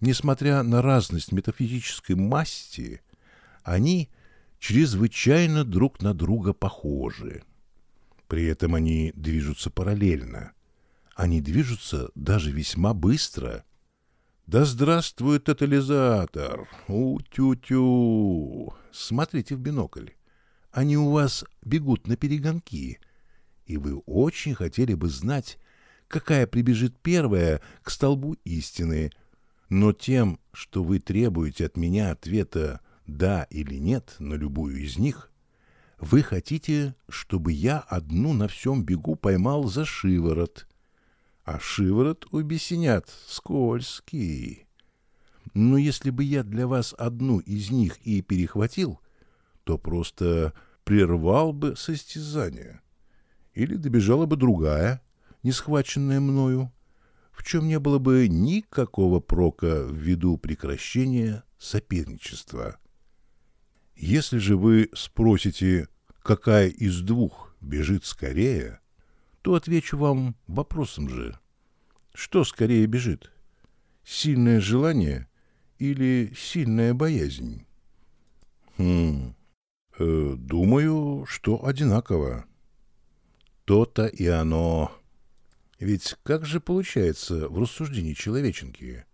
S1: несмотря на разность метафизической масти, они чрезвычайно друг на друга похожи. При этом они движутся параллельно. Они движутся даже весьма быстро. Да здравствует тотализатор! У-тю-тю! Смотрите в бинокль. Они у вас бегут на перегонки — и вы очень хотели бы знать, какая прибежит первая к столбу истины. Но тем, что вы требуете от меня ответа «да» или «нет» на любую из них, вы хотите, чтобы я одну на всем бегу поймал за шиворот. А шиворот у бесенят скользкий. Но если бы я для вас одну из них и перехватил, то просто прервал бы состязание или добежала бы другая, не схваченная мною, в чем не было бы никакого прока ввиду прекращения соперничества. Если же вы спросите, какая из двух бежит скорее, то отвечу вам вопросом же. Что скорее бежит? Сильное желание или сильная боязнь? Хм, э, думаю, что одинаково. То-то и оно. Ведь как же получается в рассуждении человеченки?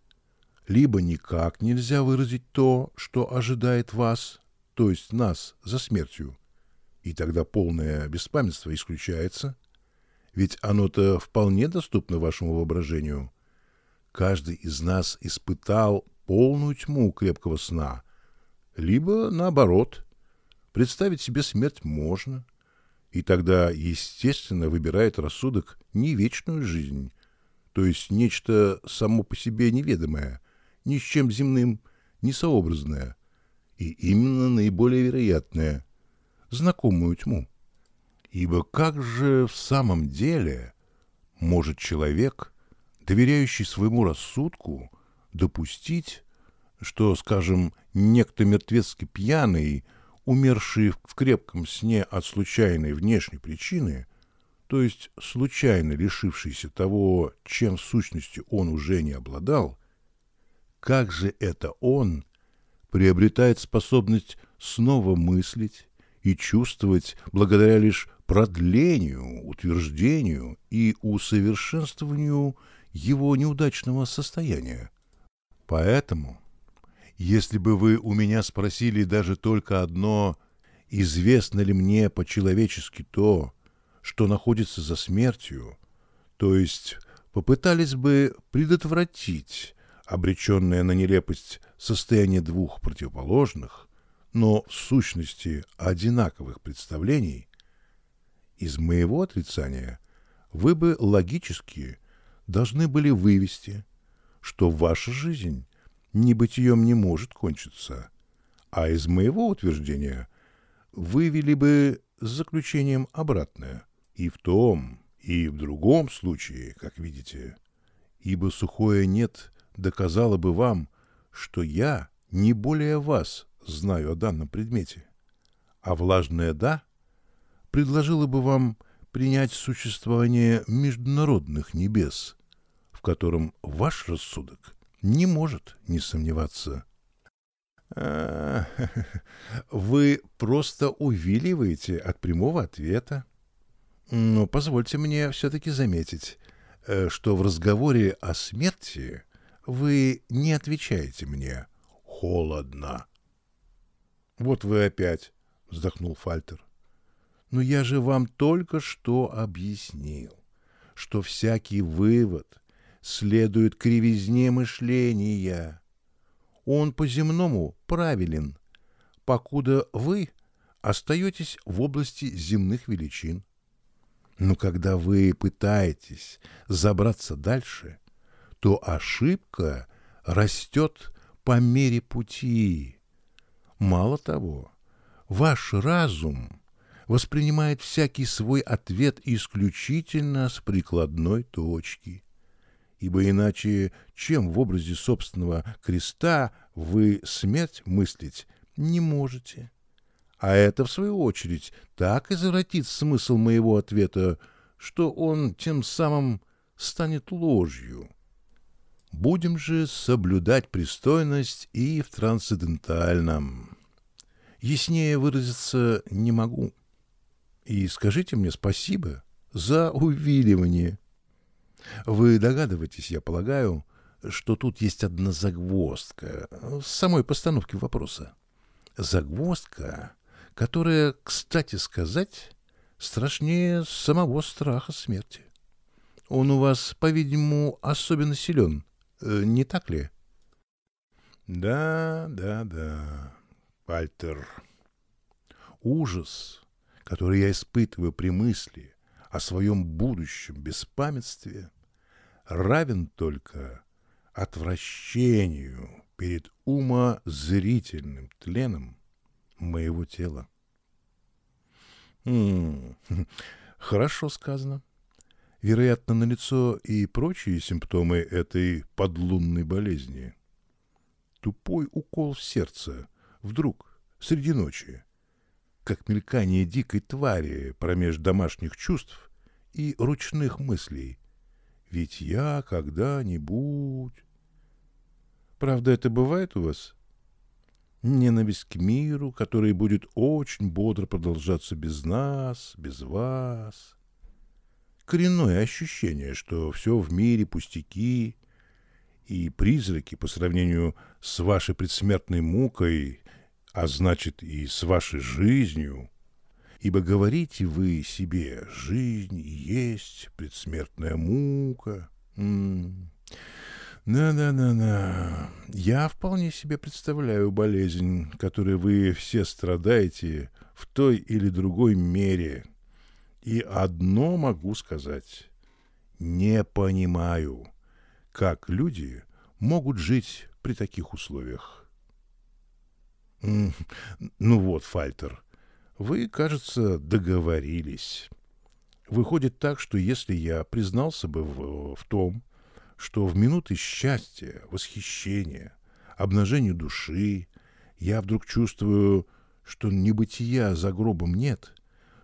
S1: либо никак нельзя выразить то, что ожидает вас, то есть нас, за смертью, и тогда полное беспамятство исключается, ведь оно-то вполне доступно вашему воображению. Каждый из нас испытал полную тьму крепкого сна, либо, наоборот, представить себе смерть можно, и тогда, естественно, выбирает рассудок не вечную жизнь, то есть нечто само по себе неведомое, ни с чем земным не сообразное, и именно наиболее вероятное, знакомую тьму. Ибо как же в самом деле может человек, доверяющий своему рассудку, допустить, что, скажем, некто мертвецки пьяный, умерший в крепком сне от случайной внешней причины, то есть случайно лишившийся того, чем в сущности он уже не обладал, как же это он приобретает способность снова мыслить и чувствовать благодаря лишь продлению, утверждению и усовершенствованию его неудачного состояния. Поэтому, если бы вы у меня спросили даже только одно «известно ли мне по-человечески то, что находится за смертью», то есть попытались бы предотвратить обреченное на нелепость состояние двух противоположных, но в сущности одинаковых представлений, из моего отрицания вы бы логически должны были вывести, что ваша жизнь небытием не может кончиться, а из моего утверждения вывели бы с заключением обратное. И в том, и в другом случае, как видите, ибо сухое «нет» доказало бы вам, что я не более вас знаю о данном предмете, а влажное «да» предложило бы вам принять существование международных небес, в котором ваш рассудок не может не сомневаться. А, вы просто увиливаете от прямого ответа. Но позвольте мне все-таки заметить, э, что в разговоре о смерти вы не отвечаете мне. Холодно. Вот вы опять, вздохнул Фальтер. Но я же вам только что объяснил, что всякий вывод следует кривизне мышления. Он по-земному правилен, покуда вы остаетесь в области земных величин. Но когда вы пытаетесь забраться дальше, то ошибка растет по мере пути. Мало того, ваш разум воспринимает всякий свой ответ исключительно с прикладной точки. Ибо иначе, чем в образе собственного креста вы смерть мыслить не можете. А это, в свою очередь, так извратит смысл моего ответа, что он тем самым станет ложью. Будем же соблюдать пристойность и в трансцендентальном. Яснее выразиться не могу. И скажите мне спасибо за увиливание. Вы догадываетесь, я полагаю, что тут есть одна загвоздка в самой постановке вопроса. Загвоздка, которая, кстати сказать, страшнее самого страха смерти. Он у вас, по-видимому, особенно силен, не так ли? Да, да, да, Пальтер. Ужас, который я испытываю при мысли о своем будущем беспамятстве, равен только отвращению перед умозрительным тленом моего тела. М -м, *laughs* хорошо сказано вероятно, налицо и прочие симптомы этой подлунной болезни. Тупой укол в сердце, вдруг, среди ночи, как мелькание дикой твари промеж домашних чувств и ручных мыслей. Ведь я когда-нибудь... Правда, это бывает у вас? Ненависть к миру, который будет очень бодро продолжаться без нас, без вас коренное ощущение, что все в мире пустяки, и призраки по сравнению с вашей предсмертной мукой, а значит и с вашей жизнью, ибо говорите вы себе, жизнь есть предсмертная мука. Да-да-да-да. Я вполне себе представляю болезнь, которой вы все страдаете в той или другой мере. И одно могу сказать. Не понимаю, как люди могут жить при таких условиях. Ну вот, Фальтер, вы, кажется, договорились. Выходит так, что если я признался бы в, в том, что в минуты счастья, восхищения, обнажения души я вдруг чувствую, что небытия за гробом нет,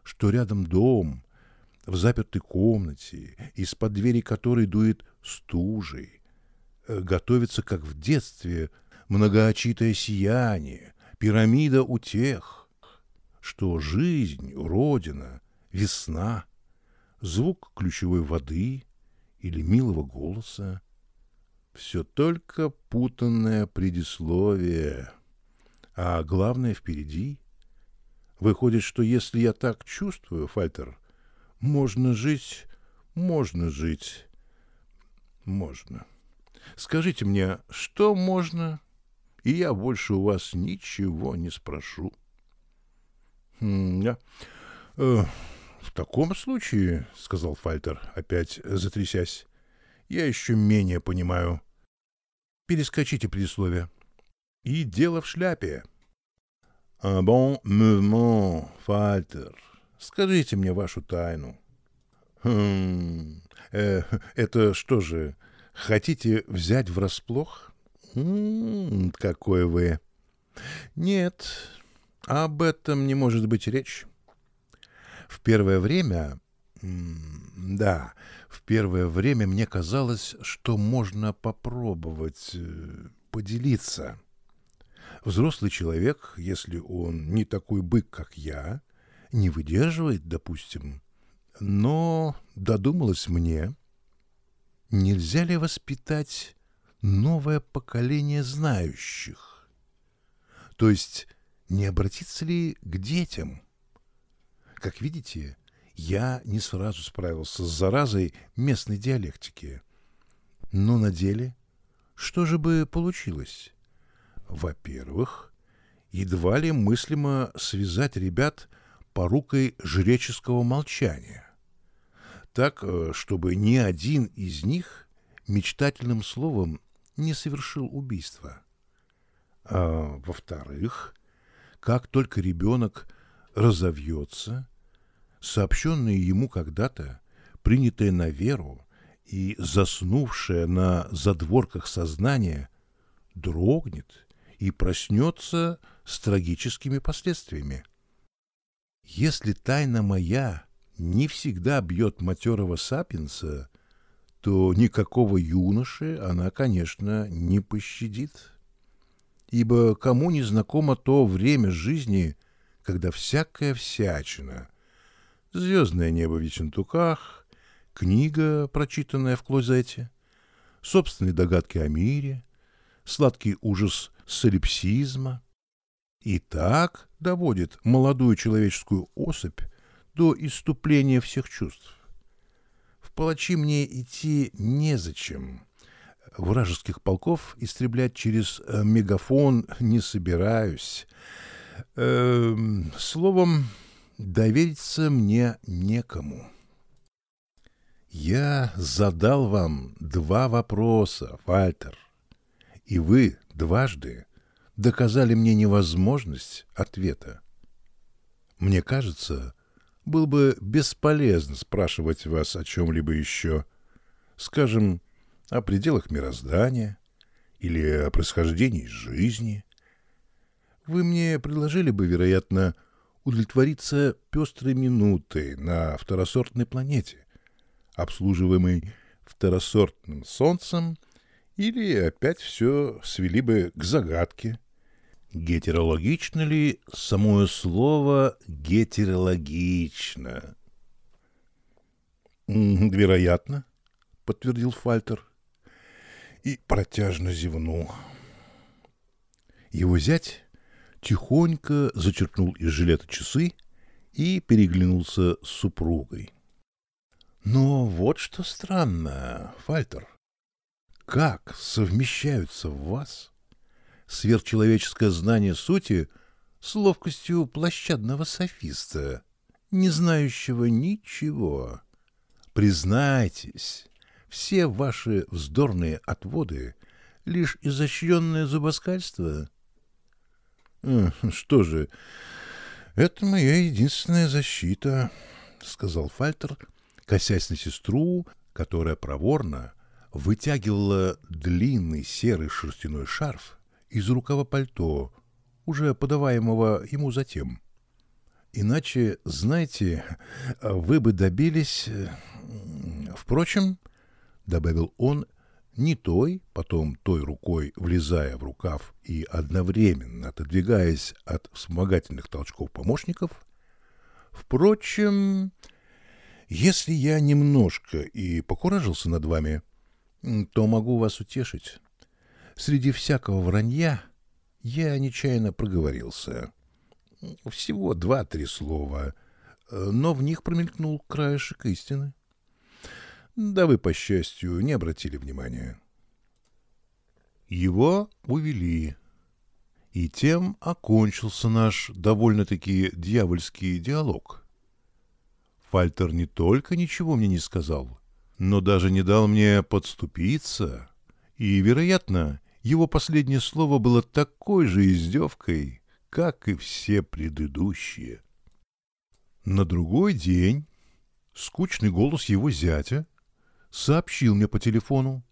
S1: что рядом дом, в запертой комнате, из-под двери которой дует стужей, э, готовится, как в детстве, многоочитое сияние, пирамида утех — что жизнь, родина, весна, звук ключевой воды или милого голоса — все только путанное предисловие, а главное впереди. Выходит, что если я так чувствую, Фальтер, можно жить, можно жить, можно. Скажите мне, что можно, и я больше у вас ничего не спрошу. «Да. Э, в таком случае, — сказал Фальтер, опять затрясясь, — я еще менее понимаю. Перескочите предисловие. И дело в шляпе. «Un bon Фальтер. Скажите мне вашу тайну». «Хм... Э, это что же, хотите взять врасплох?» «М -м, «Какой вы...» «Нет, об этом не может быть речь. В первое время... Да, в первое время мне казалось, что можно попробовать э, поделиться. Взрослый человек, если он не такой бык, как я, не выдерживает, допустим. Но додумалось мне, нельзя ли воспитать новое поколение знающих? То есть не обратиться ли к детям? Как видите, я не сразу справился с заразой местной диалектики. Но на деле что же бы получилось? Во-первых, едва ли мыслимо связать ребят порукой жреческого молчания, так, э, чтобы ни один из них мечтательным словом не совершил убийство. А во-вторых, как только ребенок разовьется, сообщенное ему когда-то, принятое на веру и заснувшее на задворках сознания, дрогнет и проснется с трагическими последствиями. Если тайна моя не всегда бьет матерого сапиенса, то никакого юноши она, конечно, не пощадит ибо кому не знакомо то время жизни, когда всякая всячина, звездное небо в Ессентуках, книга, прочитанная в клозете, собственные догадки о мире, сладкий ужас солипсизма, и так доводит молодую человеческую особь до иступления всех чувств. В палачи мне идти незачем, вражеских полков истреблять через э, мегафон не собираюсь. Э, словом, довериться мне некому. Я задал вам два вопроса, Вальтер, и вы дважды доказали мне невозможность ответа. Мне кажется, было бы бесполезно спрашивать вас о чем-либо еще. Скажем, о пределах мироздания или о происхождении жизни. Вы мне предложили бы, вероятно, удовлетвориться пестрой минутой на второсортной планете, обслуживаемой второсортным солнцем, или опять все свели бы к загадке. Гетерологично ли самое слово «гетерологично»? «Вероятно», — подтвердил Фальтер. и протяжно зевнул. Его зять тихонько зачерпнул из жилета часы и переглянулся с супругой. Но вот что странно, Фальтер. Как совмещаются в вас сверхчеловеческое знание сути с ловкостью площадного софиста, не знающего ничего? Признайтесь, все ваши вздорные отводы — лишь изощренное зубоскальство? Что же, это моя единственная защита, — сказал Фальтер, косясь на сестру, которая проворно вытягивала длинный серый шерстяной шарф из рукава пальто, уже подаваемого ему затем. Иначе, знаете, вы бы добились... Впрочем, — добавил он, не той, потом той рукой влезая в рукав и одновременно отодвигаясь от вспомогательных толчков помощников, впрочем, если я немножко и покуражился над вами, то могу вас утешить. Среди всякого вранья я нечаянно проговорился. Всего два-три слова, но в них промелькнул краешек истины. Да вы, по счастью, не обратили внимания. Его увели, и тем окончился наш довольно-таки дьявольский диалог — Фальтер не только ничего мне не сказал, но даже не дал мне подступиться, и, вероятно, его последнее слово было такой же издевкой, как и все предыдущие. На другой день скучный голос его зятя сообщил мне по телефону,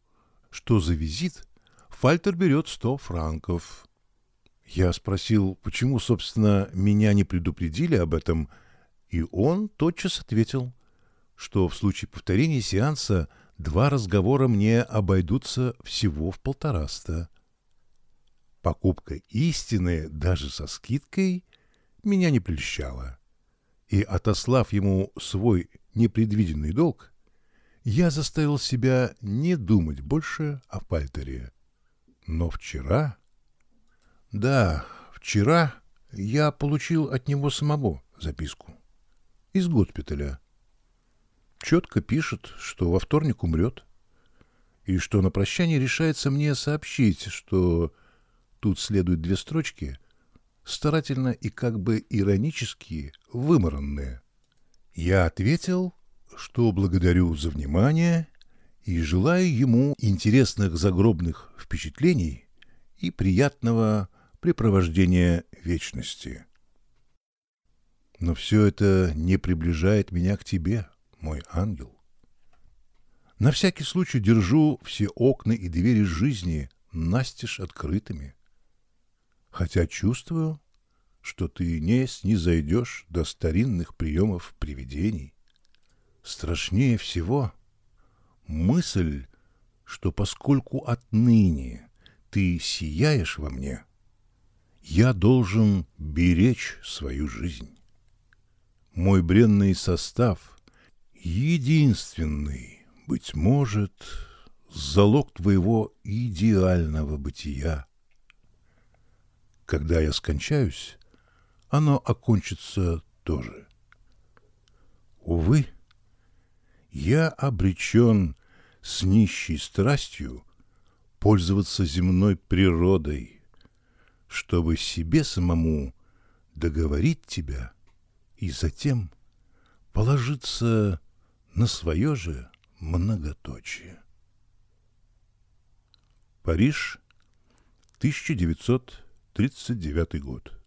S1: что за визит Фальтер берет сто франков. Я спросил, почему, собственно, меня не предупредили об этом, и он тотчас ответил, что в случае повторения сеанса два разговора мне обойдутся всего в полтораста. Покупка истины даже со скидкой меня не прельщала. И, отослав ему свой непредвиденный долг, я заставил себя не думать больше о Пальтере. Но вчера... Да, вчера я получил от него самого записку из госпиталя. Четко пишет, что во вторник умрет, и что на прощание решается мне сообщить, что тут следуют две строчки, старательно и как бы иронически вымаранные. Я ответил, что благодарю за внимание и желаю ему интересных загробных впечатлений и приятного препровождения вечности. Но все это не приближает меня к тебе, мой ангел. На всякий случай держу все окна и двери жизни настежь открытыми, хотя чувствую, что ты не снизойдешь до старинных приемов привидений. Страшнее всего мысль, что поскольку отныне ты сияешь во мне, я должен беречь свою жизнь мой бренный состав, единственный, быть может, залог твоего идеального бытия. Когда я скончаюсь, оно окончится тоже. Увы, я обречен с нищей страстью пользоваться земной природой, чтобы себе самому договорить тебя — и затем положиться на свое же многоточие. Париж, 1939 год.